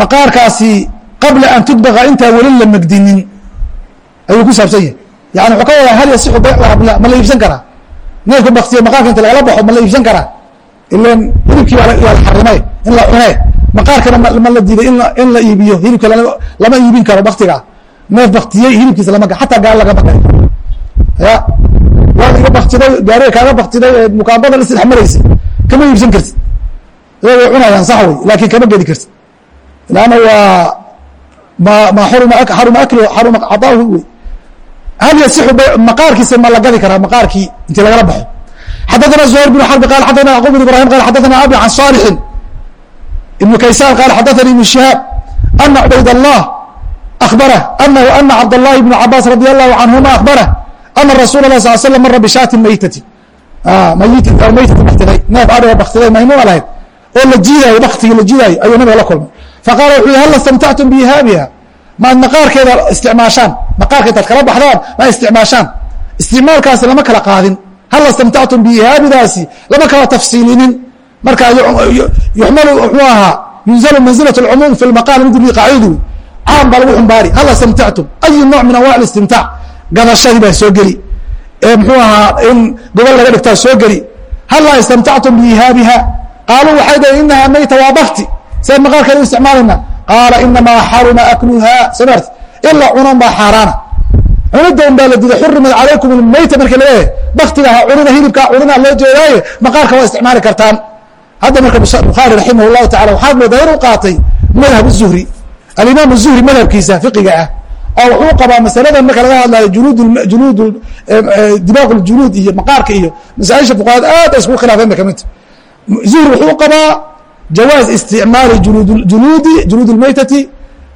maqaarkaasi qabla an tudbaqa intaan weli la megdinin ayuu ku saabsan yahay. Yani wuxuu ka wadaa hal yasixu bila ma la iibsan karaa neefka baktiye maqaarka inta lagala baxo ma la iibsan karaa? Ilan hilibkii waa xarimay in la cunee maqaarkana ma la diiday in la iibiyo hilibka lama iibin karo baktiga neef baktiyey hilibkiisa lama xataa gaal lagama gayo ya? Waa iga baktiday gaariga kaaga baktiday ee mukaabada la sidex maraysay kama iibsan kartid iyago way cunayaan sax wey laakin kama gedi kartid lanna waa ma ma xaruma xaruma aklu xaruma cadaahu wey hal yasixu maqaarkiisa ma la gadi karaa maqaarkii intii lagala baxo xadaana zuhayr bn xarbi qaal xadaana yacquub bn ibrahim qal xadaana abi can saalixin ibnu kaysaan qaal xadaani ibn shihaab ana cubayd allah ahbarah anahu ana cabdallahi ibn cabaas radi allahu canhuma ahbarah ana rasuula alah sal slam mara bishaatin maytati mayitin maytati baktiday neef adhoo baktiday maymuuna lahayd oo la jiidaayo baktigii la jiidaayo ayuu nabiga la kulmay faqaala wuxuu yihi hal istamtactum biihaabiha maad maqaarkeeda isticmaashaan maqaarka intaad kala baxdaan maad isticmaashaan. Isticmaalkaasi lama kala qaadin. Hal istamtactum biihaabidaasi lama kala tafsiilinin. Marka yuxmalu mxuu ahaa yunzalu manzilat اcumuum fi lmaqaali mid liqaaciidi caam baa lagu xumbaari. Hal istamtactum ayu nooc min anwac istimtaac. Gadashadii baa soo geli. Ee mxuu ahaa in gobol laga dhigtaa soo geli. Hal istamtactum biihaabiha qaaluu waxay dhaheen inahaa mayta waa bakti. See maqaarkeeda u isticmaalayna qaala inamaa xaruma akluha smart ila cunan baa xaaraana. Cunida un baa la diiday xurimat calaykum mayta marka la leeyahay baktiga ha cunina hilibkaa cunina loo jeedaaye maqaarka waa isticmaali kartaan. Hadda marka bukhaari raximah llahu tacala waxaad moodaa inuu qaatay madhab zuhri. Alimaam zuhri madhabkiisa fiqiga ah oo wuxuu qabaa masaladan marka laga hadlayo junuud junuud dimaaq ljuluud iyo maqaarka iyo masaaisha fuqahaad aad ay isku khilaafeen bay kamidta zuhri wuxuu qabaa jawaaz isticmaali junuudi junuud اlmaytati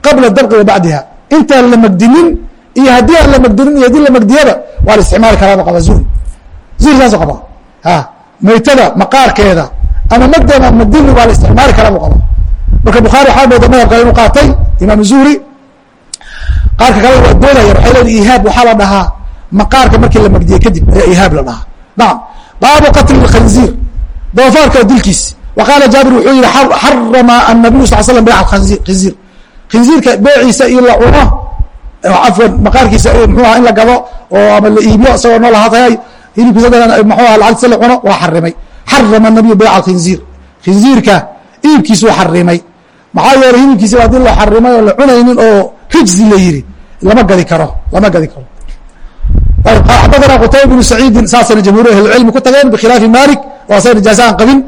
qabla dabqi wa bacdiha intaan la magdinin iyo haddii aan la magdinin iyo haddii la magdiyaba waa la isticmaali karaa bu qabaa zuhri zuhri saasuu qabaa a maytada maqaarkeeda ama magdan ama magdini waa la isticmaali karaa bu qabaa marka bukhaari waxaa mooda madhabka inuu qaatay imaam zuhri qaarka kale waa doodaya waxay leeyiin ihaab waxaa la dhahaa maqaarka markii la magdiyey kadib ayaa ihaab la dhahaa nacam baabu qatli اkhanziir doofaarka dilkiis wa qaala jaabir wuxuu yihi xarama anabiyu sal slam bayc khinziir khinziirka beeciisa in la cuno afwan maqaarkiisa mxuu aha in la gado oo ama la iibiyo isagoo nool haatayay hilibkiisa dadan mxuu aha lacagtiisa la cuno waa xarimay xarama anabiyu bayc alkhinziir khinziirka iibkiisuu xarimay maxaa yeelay hilibkiisa haddii la xarimay oon la cunaynin oo rijzi la yidhi lama gadi karo lama gadi karo. Ayb xadathana qutayba bnu saciidin saasayna jamhuur ahlilcilmi ku tageen bikhilaafi malik oo asagana ijaaza aan qabin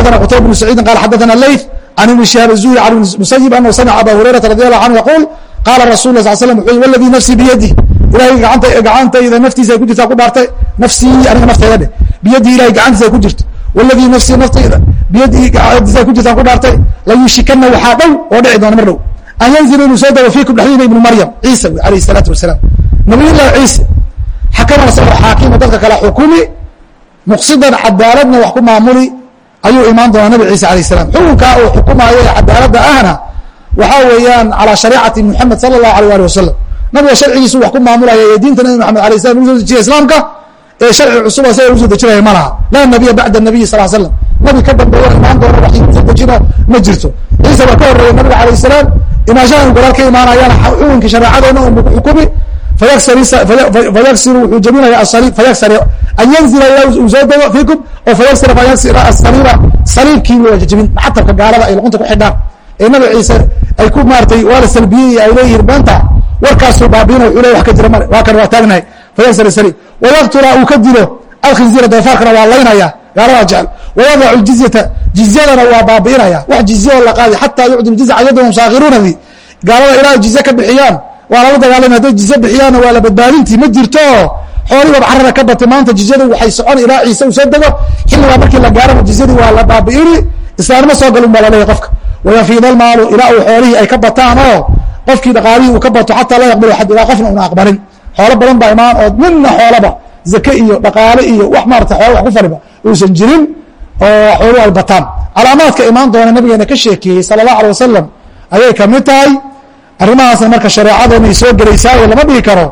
xadana qutayba bnu saciidin qala xadana leyth can ibni shihaab الzuhri can ibn musayib anahu samica aba hurayrata radi allahu canhu yaquul qaala rasul la sal slam wuxuu waladii nafsi biyadi ilahay gaanta gacantayda naftiisa ay ku jirtaa ku dhaartay nafsii aniga naftayda dheh biyadii ilahay gacantiisa ay ku jirto waladii nafsii naftayda biyadii gacantiisa ay ku jirtaan ku dhaartay layuushikana waxaa dhow oo dhici doona mar dhow an yanzila inuu soo dego fiikum dhexdiina ibnu maryam ciisa wey alayh الsalaatu wasalaam nabiy llahi ciise xakama isagoo xaakima dadka kala xukumi muqsidan cadaaladna wax ku maamuli ayuu imaan doonaa nabi ciise alayh salam xukunkaa uu xukumaayo ee cadaaladda ahna waxaa weeyaan calaa shariicati muxamed sala allahu alيh ali wasalam nabiga sharcigiisu wax ku maamulaya ee diinta nabi maxamed alayh salam ugu soo dejiya islaamka ee sharci cusub asaga ugu soo dejinaya ma laha. Laa nabiya bacda nabiyi sal slam nabi ka dambeeya imaan doona wax ku soo dejina ma jirto. Ciise waa ka horreeya nabiga alayh salaam. Imaashahan gadaal ka imaanayana xukunkii shareecadeena unbu ku xukumi fayaksiru wuxuu jebinaya asaliib fayaksir an yanzila ila uu soo dego fiikum oo fayaksira fayaksira asaliiba saliibkii waa jebin xatabka gaalada ay luqunta ku xidhaan ee nabi ciise ay ku maaratay waa la salbiyey ay leeyihiin beenta warkaasuu baabiina wuxuu le wax ka jira male waa kan waa taagnahay fayaksir saliib wayaktula uu ka dilo alkhinziira doofaarkana waa laynaya gaaladaa jecel wayadacu jizyata jizyadana waa baabi'inaya wax jizya oo la qaadi xataa yucdu jizya yadahum saakhiruunadii gaalada ilaa jizye ka bixiyaan waa lala dagaalama hadday jizye bixiyaanna waa la badbaadintii. Ma jirto. Xoolihiiba carada ka batay. Maanta jizyadu waxay socon ilaa ciise uu soo dego. Xilligaa markii la gaarana jizyadii waa la baabi'ini. Islaanimo soo galun baa laleeyahy qofka. Wayafiida almaalu ilaa uu xoolihii ay ka bataan oo qofkii dhaqaalihii uu ka bato xataa laa yaqbalu xad ilaa qofna una aqbalin. Xoolo badan baa imaan oo midna xoolaba zake iyo dhaqaale iyo wax maarata xoolo wax ku faliba uusan jirin oo xooluhu ay bataan calaamaadka imaan doona nabigeena ka sheekeeyey sala allahu alay wasalam ayay ka mid tahay arrimahaasna marka shareecadoona ay soo gelaysaayo lama dhigi karo.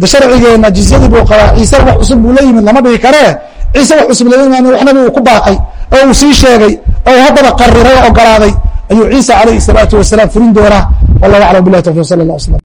De sharcigeena jizyadii buu qabaa ciise wax cusub buu la yimid lama dhigi karee ciise wax cusub lala yimaad wax nabigu ku baaqay oo uu sii sheegay oo haddaba qariray oo ogolaaday ayuu ciisa calayhi salaatu wasalaam fulin doonaa. Wallahu aclam billahi tawfiq sala allah slam